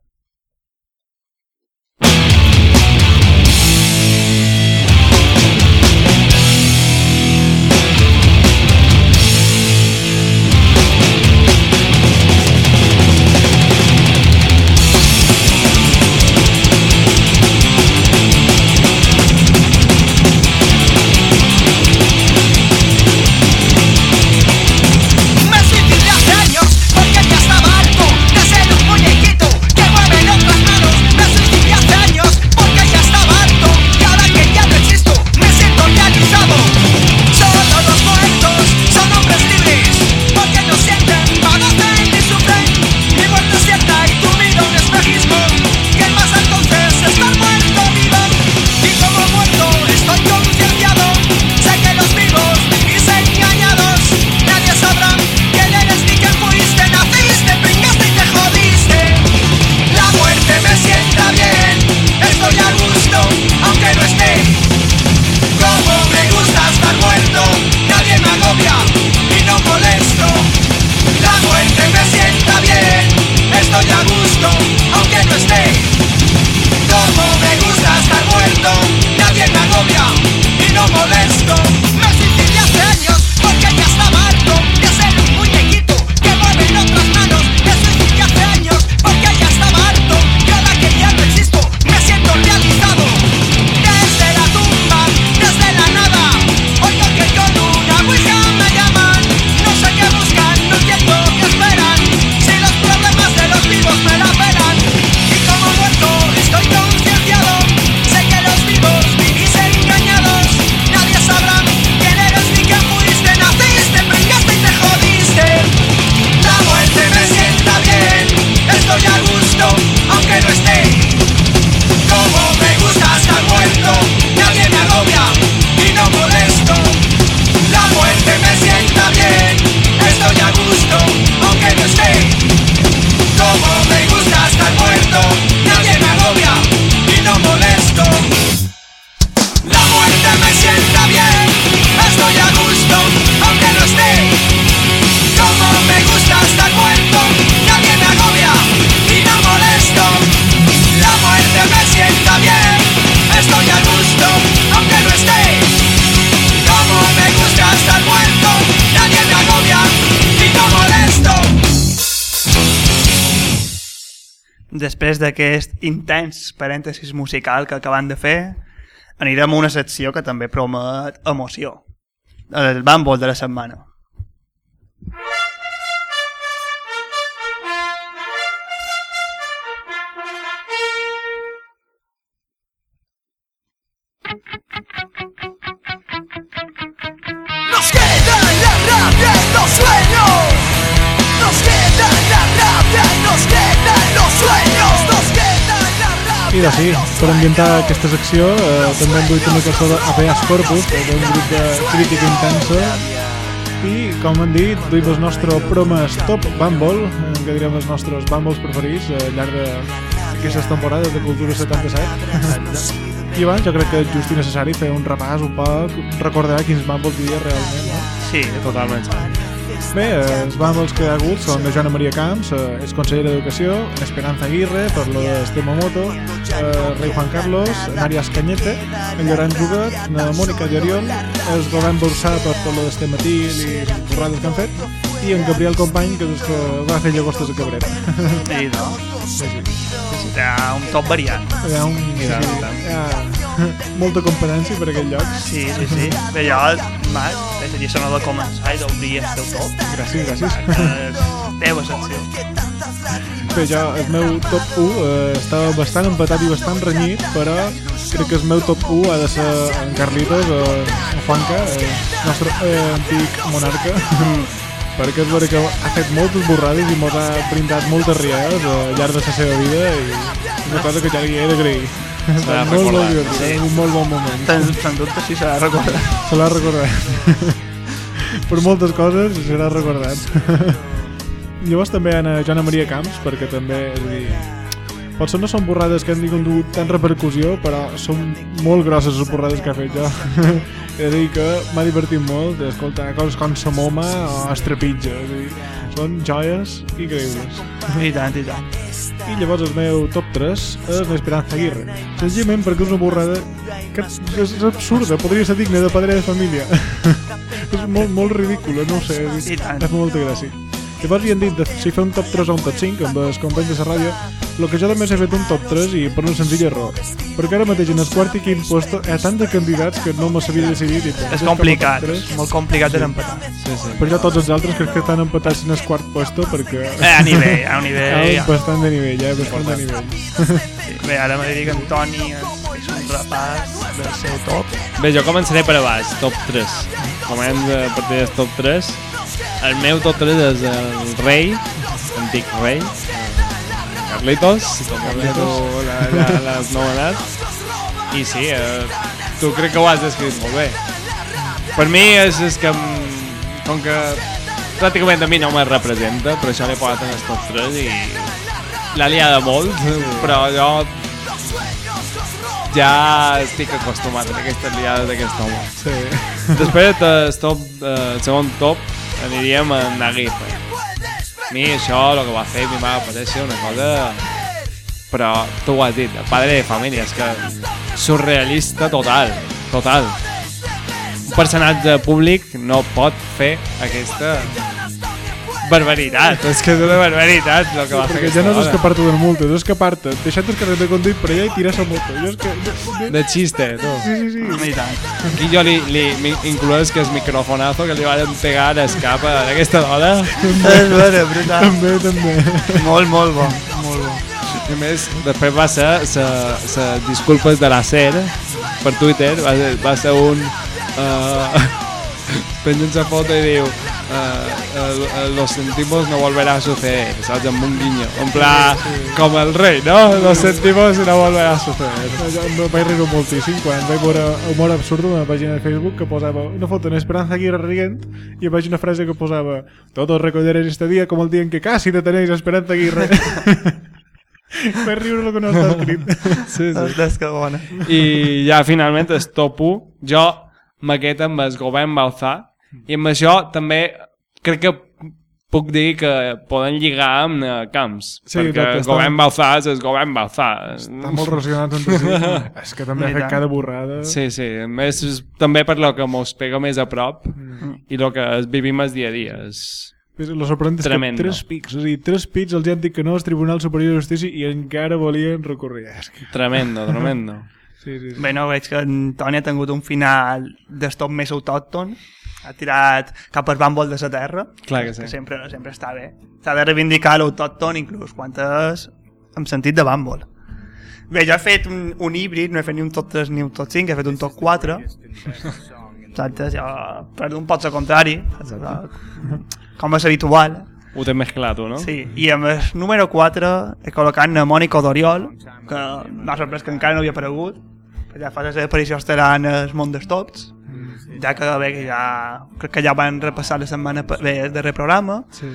D'aquest intens parèntesis musical que acabem de fer, anirem a una secció que també promet emoció. El bàmbol de la setmana. Sí, per ambientar aquesta secció eh, també hem duit una cançó d'Apeas Corpus, que és un grup de crítica intensa, i, com han dit, duim el nostre promes Top Bumble, que direm els nostres Bumbles preferits eh, al llarg de- aquestes temporades de Cultura 77. I abans jo crec que és just i necessari fer un repàs un poc, recordar quins bàmbols dies realment, no? Sí, Totalment. Bé, eh, els que ha hagut són de Joana Maria Camps, eh, és conseller d'Educació, Esperanza Aguirre, per lo d'Estema Moto, eh, Rei Juan Carlos, Maria Escanyete, en Llorenç Jugat, Mònica Llariol, el Govern Borsà per tot lo d'este matí i les borrades que han fet, i en Gabriel Company, que és que va fer llagostes a Cabrera. sí, no? Sí, sí. Un top variant. Ha, un, sí, sí, ha molta competència per aquell lloc. Sí, sí, sí. Bé, jo, Marc, des de això no de començar i d'obrir el teu top. Gràcies, gràcies. És teva secció. Bé, jo, el meu top 1 eh, estava bastant empatat i bastant renyit, però crec que el meu top 1 ha de ser en Carlitos, eh, en Juanca, eh, nostre eh, antic monarca, perquè és vera que ha fet moltes borrades i mos ha brindat moltes riades al llarg de la seva vida i una cosa que ja li he d'agrair. S'ha de molt, molt divertit, sí. un molt bon moment. Sens, sens dubte sí serà recordat. Se l'ha recordat. per moltes coses serà recordat. Llavors també ha Joana Maria Camps, perquè també, és a dir, potser no són borrades que han tingut tant repercussió, però són molt grosses les borrades que ha fet jo. és a dir, que m'ha divertit molt d'escoltar coses com Samoma o Estrepitja, és a dir, són joies increïbles. I tant, i tant. I llavors el meu top 3 és l'Esperanza Aguirre. Senzillament perquè és una borrada que és, és absurda, podria ser digna de padre de família. és molt, molt ridícula, no ho sé, és, I tant. és molta gràcia. Llavors hi han dit de, si fer un top 3 o un top 5 amb els companys de la ràdio, el que jo també he fet un top 3 i per una senzilla raó. Perquè ara mateix en el quart i quint puesto hi ha tant de candidats que no me sabia decidir. I, És complicat, és molt complicat de empatar. Sí, sí. Per això tots els altres crec que estan empatats en el quart puesto perquè... Eh, a nivell, a un nivell. ha Ja. bastant de nivell, ja, bastant de nivell. Sí. Bé, ara m'ha dit que en Toni és, un repàs del seu top. Bé, jo començaré per a baix, top 3. Començo a partir del top 3. El meu top 3 és el rei, antic rei, eh, Carlitos, la- l'has nomenat. I sí, eh, tu crec que ho has descrit molt bé. Per mi és, és que, mm, com que pràcticament a mi no me representa, per això l'he posat en el top 3 i l'ha liada molt, però jo ja estic acostumat a aquestes liades d'aquest home. Sí. Després del top, eh, segon top aniríem a Aguirre. A mi això, el que va fer, mi va aparèixer una cosa... Però tu ho has dit, el padre de família, és que surrealista total, total. Un personatge públic no pot fer aquesta barbaritat, és que és una barbaritat el que va fer Perquè aquesta ja no és dona. escapar-te de multes, és escapar-te, deixar-te el carrer de conduir per allà i tirar la moto. Jo és que... De xiste, tu. Sí, sí, sí. I tant. Aquí jo li, li, incloes que és microfonazo que li van pegar a l'escapa d'aquesta dona. És vera, brutal. També, també. Molt, molt bo. Molt bo. I a més, després va ser les disculpes de la SER per Twitter, va ser, va ser un... Uh, penja una foto i diu uh, uh, lo sentimos no volverá a suceder, saps? Amb un guinyo. En pla, com el rei, no? Lo sentimos no volverá a suceder. Jo em vaig riure moltíssim quan vaig veure Humor Absurdo una pàgina de Facebook que posava una foto en Esperanza Aguirre rient i vaig una frase que posava todos recordaréis este día como el día en que casi detenéis a Esperanza Aguirre. vaig riure el que no està escrit. Sí, És que bona. I ja finalment el top 1, jo m'aquest amb el govern Balzà i amb això també crec que puc dir que poden lligar amb eh, camps Sí, perquè exacte, el està- govern Balzà és el govern Balzà Està molt relacionat entre si. És que també ha fet tant. cada borrada. sí, sí, a més és també per lo que mos pega més a prop Mm. i lo que es vivim el dia a dia és... Lo sorprendent és Tremendo. que tres pics, és a dir, tres pics els han dit que no al Tribunal Superior de Justícia i encara volien que... tremendo, tremendo Sí, sí, sí. Bé, no, veig que en Toni ha tingut un final d'estop més autòcton. Ha tirat cap al bàmbol de la terra. clar que sí Que sempre, sempre està bé. S'ha de reivindicar l'autòcton inclús quan és en sentit de bàmbol. Bé, jo he fet un, un híbrid, no he fet ni un top 3 ni un top 5, he fet un top 4. Exacte, jo, per un pot ser contrari, com és habitual. ho té mesclat tu, no? Sí, i amb el número 4 he col·locat a Mònica d'Oriol, que m'ha sorprès que encara no havia aparegut, ja fa aparició estarà en el món dels tops, ja que bé, que ja, crec que ja van repassar la setmana bé, el darrer programa. sí.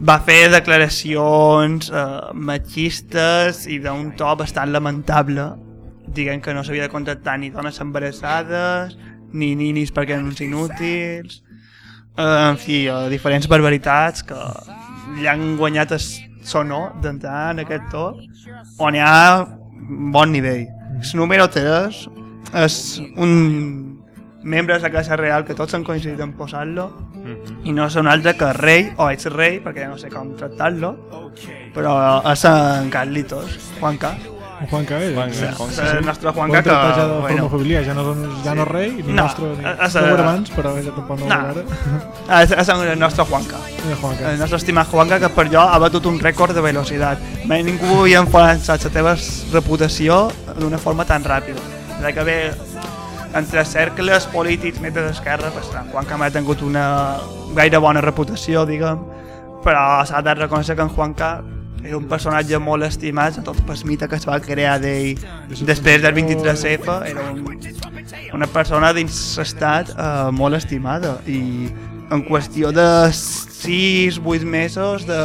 va fer declaracions eh, machistes i d'un to bastant lamentable. Dient que no s'havia de contractar ni dones embarassades ni ninis perquè eren uns inútils. Eh, en fi, eh, diferents barbaritats que li han guanyat el sonor d'entrar en aquest to on hi ha bon nivell el número 3 és un membre de la Casa Real que tots han coincidit en posar-lo. I no és un altre que rei o ex rei perquè ja no sé com tractar-lo. Però és en Carlitos Juanca. Un Juanca, eh? Juanca, Sí. Juanca. és el nostre Juanca que, que de bueno, famofília, ja no, ja no rei, ni No, nostre, ni... és- no ho era abans, però ja tampoc no ho No. era ara. és, és el nostre Juanca Juanca. el nostre estimat Juanca que per jo ha batut un rècord de velocitat mai ningú havia enfonsat la teva reputació d'una forma tan ràpida de que ve entre cercles polítics més de l'esquerra pues, Juanca m'ha tingut una gaire bona reputació diguem però s'ha de reconèixer que en Juanca era un personatge molt estimat tot el mite que es va crear d'ell després del 23F era un, una persona dins l'estat eh, molt estimada. I en qüestió de 6-8 mesos, de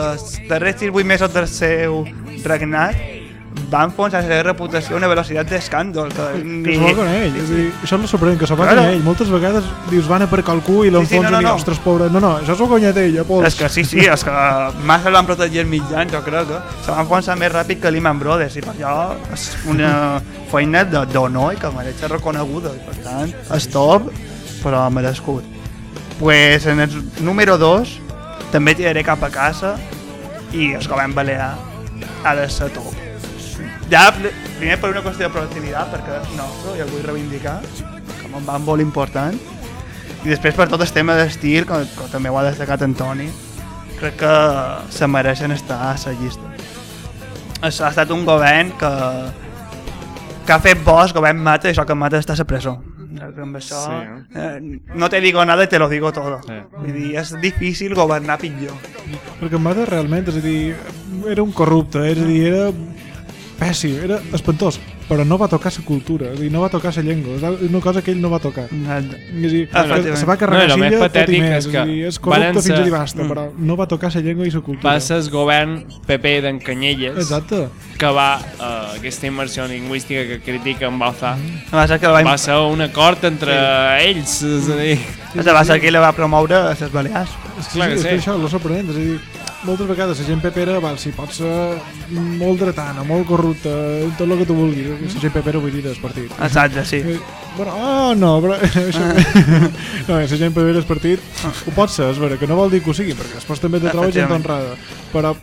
darrers 6-8 mesos del seu regnat, va enfonsar la seva reputació a una velocitat d'escàndol. Que ni... s'ho va con ell, és a dir, això és el sorprenent, que s'ho va Claro. ell. Moltes vegades dius, van a per qualcú i l'enfonsen Sí, sí, no, no, i, no. ostres, pobre, no, no, això s'ho guanyat ell, ja pols. És que sí, sí, és que massa el van protegir els mitjans, jo crec que se va enfonsar més ràpid que Lehman Brothers i per allò és una feina de- d'honor i que mereix ser reconeguda i per tant, és top, però merescut. Pues en el número 2 també tiraré cap a casa i el govern balear ha de ser top. Ja, pr- primer per una qüestió de productivitat, perquè és nostre i el vull reivindicar, com un banc molt important, i després per tot el tema d'estil, que, que també ho ha destacat Antoni, crec que se mereixen estar a la llista. Es- Ha estat un govern que, que ha fet bo el govern mata i això que mata està a la presó. Amb això, Sí. eh, no te digo nada y te lo digo todo. Sí. Vull dir, és difícil governar pitjor. Perquè Mata realment, és a dir, era un corrupte, és a dir, era pèssim, era espantós, però no va tocar la cultura, dir, no va tocar la llengua, és una cosa que ell no va tocar. És a dir, Ah, que efectivament. se va No, carregar no, més Silla tot i patètic més, és que dir, és corrupte fins a dir basta, però no va tocar la llengua i la cultura. Va ser el govern PP d'en Canyelles Exacte. que va, eh, aquesta immersió lingüística que critica en Balza, Va ser que va, va ser un acord entre ells, és a dir... va ser que la va promoure a les Balears. És que, Clar sí, que és que sí. això és lo sorprenent, és a dir, moltes vegades la gent pepera, val, si pot ser molt dretana, molt corrupta, tot el que tu vulguis, la gent pepera vull dir del partit. Exacte, sí. Eh, Bueno, oh, no, però això... no, la gent pepera del partit ho pot ser, és vera, que no vol dir que ho sigui, perquè després també te trobes gent honrada, però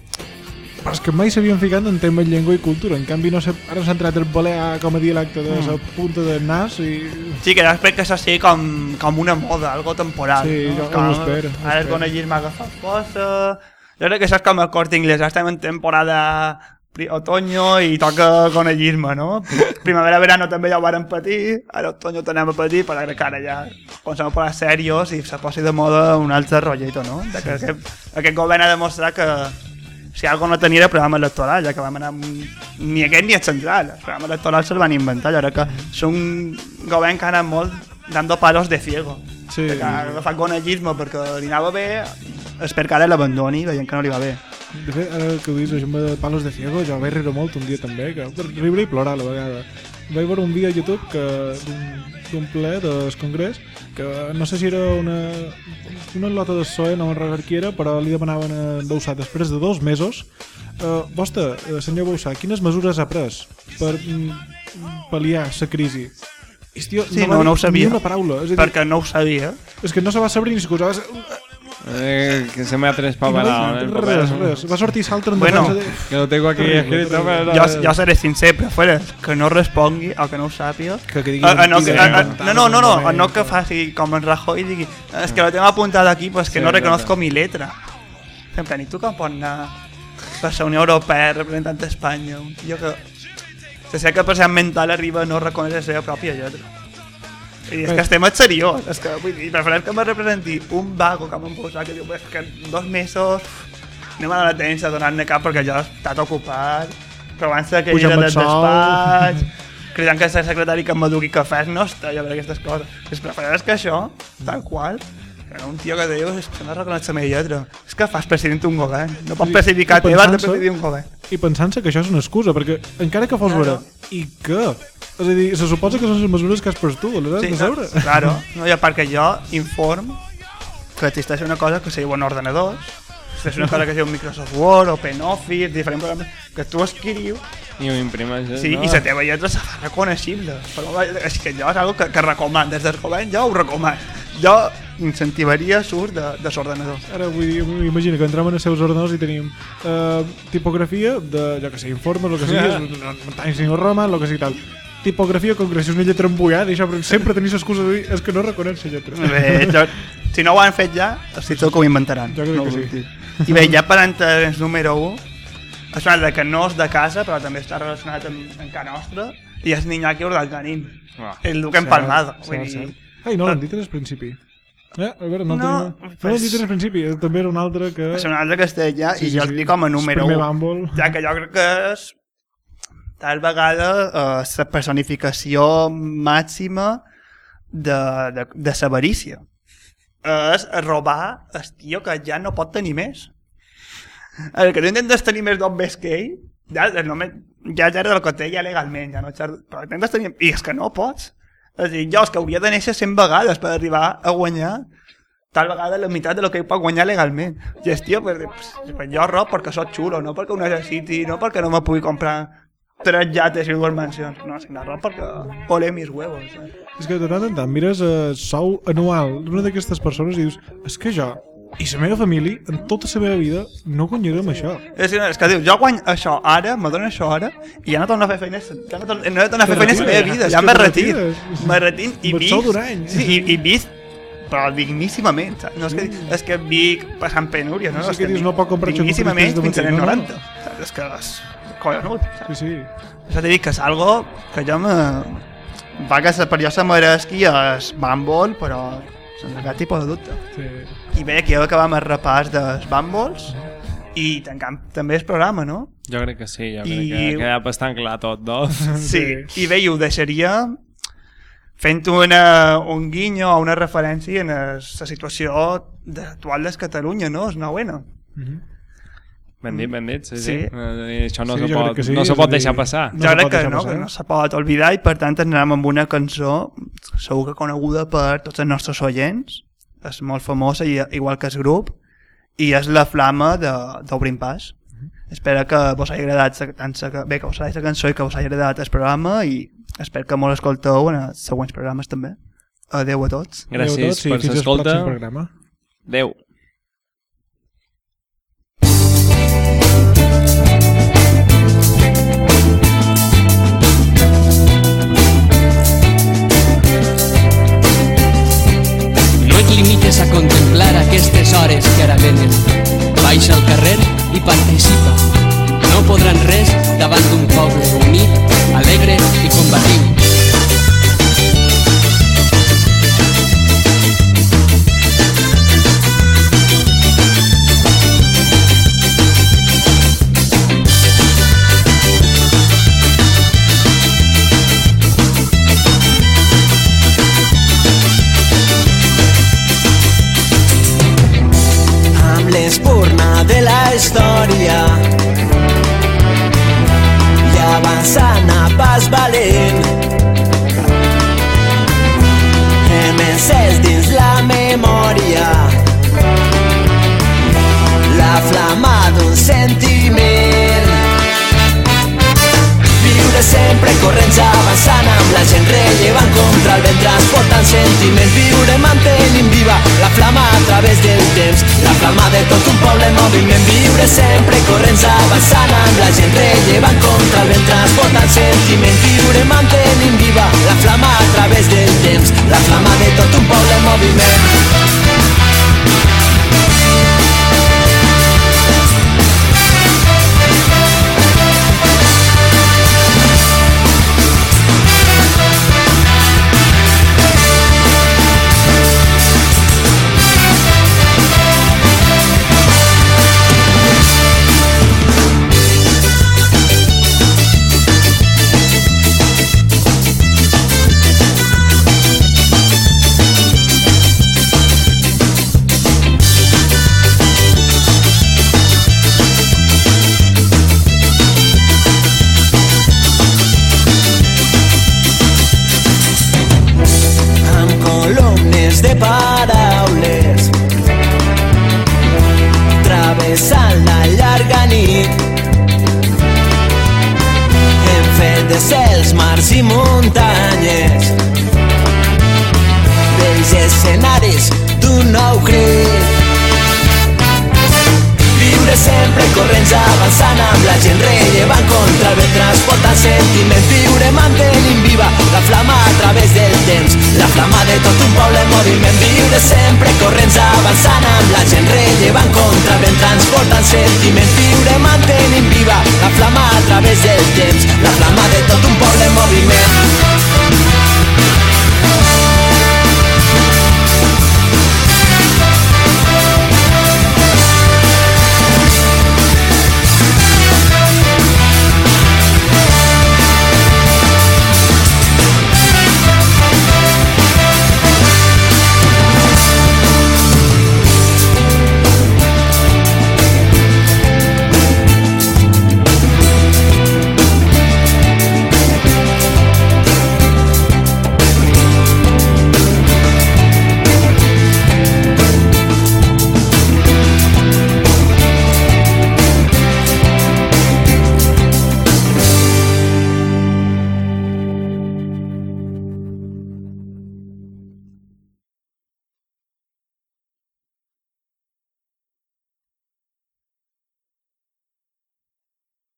però és que mai s'havien ficat en temes llengua i cultura, en canvi no ara s'ha entrat el balear com a dialecte de la punta del nas i... Sí, que després que sigui com, com una moda, algo temporal. Sí, no? jo- com, ho espero, Ara el espero. conellisme agafa força... Jo crec que això és com el corte inglès, estem en temporada otoño i toca conellisme, no? Primavera-verano també ja ho varen patir, ara otoño tornem a patir, però crec que ara ja comencem a posar serios i se posi de moda un altre rotllito, no? De que aquest, aquest govern ha demostrat que si algo no tenia era programa electoral, ja que vam anar ni aquest ni el central, el programa electoral se'l van inventar, jo crec que és un govern que ha anat molt dando palos de ciego. Sí. Que ha agafat conellisme perquè li anava bé, espero que ara l'abandoni veient que no li va bé. De fet, ara que ho dius, això de palos de ciego, jo vaig riure molt un dia també, que riure i plorar a la vegada. Vaig veure un vídeo a YouTube que d'un- ple del Congrés que no sé si era una, una lota de PSOE, no me'n recordo qui era, però li demanaven a Bausà després de dos mesos uh, vostè, eh, senyor Bausà, quines mesures ha pres per mm, pal·liar la crisi? Tio, Sí, va no, dir no ho sabia. Ni una paraula. És, a dir, Perquè no ho sabia. és que no se va saber ni excusar. Eh, que se me ha tres No en el dir res, papel. res. Va sortir saltre en Bueno. defensa de... Que lo tengo aquí Terrible, escrito, terrible. pero... Jo, jo seré sincer, però fuera, que no respongui o que no ho sàpiga. Que, que digui no, que, mentida, inventar no, no, no, no, no que faci com en Rajoy i digui es que lo tengo apuntado aquí, pues que Sí, no reconozco mi letra. En plan, i tu com pots anar per la Unió Europea representant tio que... Se sé que el president mental arriba a no reconèixer la seva pròpia lletra. I és que estem en seriós, és que vull dir, prefereix que me representi un vago que m'han posat que diu pues, que en dos mesos no m'ha donat temps de donar-ne cap perquè ja he estat ocupat, provant-se que gira el del despatx, cridant que és el secretari que em madugui cafès, no està jo per aquestes coses. És prefereix que això, tal qual, Era un tio que diu és que no reconeix la meva lletra. És que fas president un govern. No pots presidicar i teva, has de presidir un govern. I pensant-se que això és una excusa, perquè encara que fos Claro. vera, i què? És a dir, se suposa que són les mesures que has pres tu, les has Sí, de no, saber. claro. No, i a part que jo inform que existeix una cosa que se diuen ordenadors, existeix una cosa que es diu Microsoft Word, OpenOffice, diferents programes que tu escrius I ho imprimeixes, sí, no? i la teva lletra se fa reconeixible. Però, és que jo és algo que, que recomano, des del govern jo ho recomano. Jo incentivaria l'ús de, de l'ordenador. Ara vull dir, imagina que entrem en els seus ordenadors i tenim eh, tipografia de, jo que sé, informes, el que sigui, yeah. Times New Roman, el que sigui tal. Tipografia com que si és una lletra embullada i això, però sempre tenis l'excusa de dir és que no reconec la lletra. Bé, jo, si no ho han fet ja, segur que ho inventaran. Jo crec no que sí. I bé, ja per entrar en el número 1, és una que no és de casa, però també està relacionat amb, amb ca nostra, i és Niñaki Urdangarín. Ah. El Duque Empalmado. Cert, Vull cert, dir. Ai, no l'han dit al principi. Eh, a veure, no, No, no, tenim... no pues- l'han dit al principi, eh, també era un altre que... és una altra que està allà, Sí, i sí, jo sí. el dic com a número El primer 1. bàmbol. Ja que jo crec que és tal vegada eh, la personificació màxima de, de, de l'avarícia. És robar el tio que ja no pot tenir més. El que tu intentes tenir més d'homes que ell, ja, només, ja, ja era del que té ja legalment, ja no xer... però intentes tenir... I és que no pots. És a dir, jo és que hauria de néixer 100 vegades per arribar a guanyar tal vegada la meitat de lo que pot guanyar legalment. I el tio, pues, pues, jo rob perquè sóc xulo, no perquè ho necessiti, no perquè no me pugui comprar tres yates i dues mansions. No, sinó rob perquè ole mis huevos. saps? És que de tant en tant mires el sou anual d'una d'aquestes persones i dius és que jo i la meva família en tota la meva vida no guanyarem això. És, que- és que diu, jo guany això ara, me dono això ara, i ja no torno a fer feines, ja no, torno, no he tornat a fer Te feines a la meva vida, és ja me retir. Me retir i Amb any. Sí, i, i visc, però digníssimament. saps? No és que, és que vic passant penúria, no? Sí, és que dius, no pot comprar Digníssimament fins als matí, no, no. 90. saps? És que és collonut. saps? Sí, sí. Això t'he dit que és algo que jo me... Va que per jo se mereixi es Bumble, però sense cap tipus de dubte. sí. I bé, aquí acabam el repàs dels Bumbles i tancam també el programa, no? Jo crec que sí, jo I- crec que ha quedat bastant clar tot, dos. Sí. I bé, i ho deixaria fent una, un guinyo o una referència en es- la situació actual de Catalunya, no? És una buena. Ben dit, ben dit, sí, sí. Sí. Eh, Això no Sí, se pot, sí, no se a pot dir- deixar passar. No jo se crec que no, passar. que no se pot oblidar i per tant anem amb una cançó segur que coneguda per tots els nostres oients és molt famosa i- igual que el grup i és la flama de- d'Obrim Pas espero que vos hagi agradat tant sa, bé, que vos hagi la cançó i que vos hagi agradat el programa i espero que molt escolteu en els següents programes també adeu a tots Adéu a Gràcies tots i per l'escolta. pròxim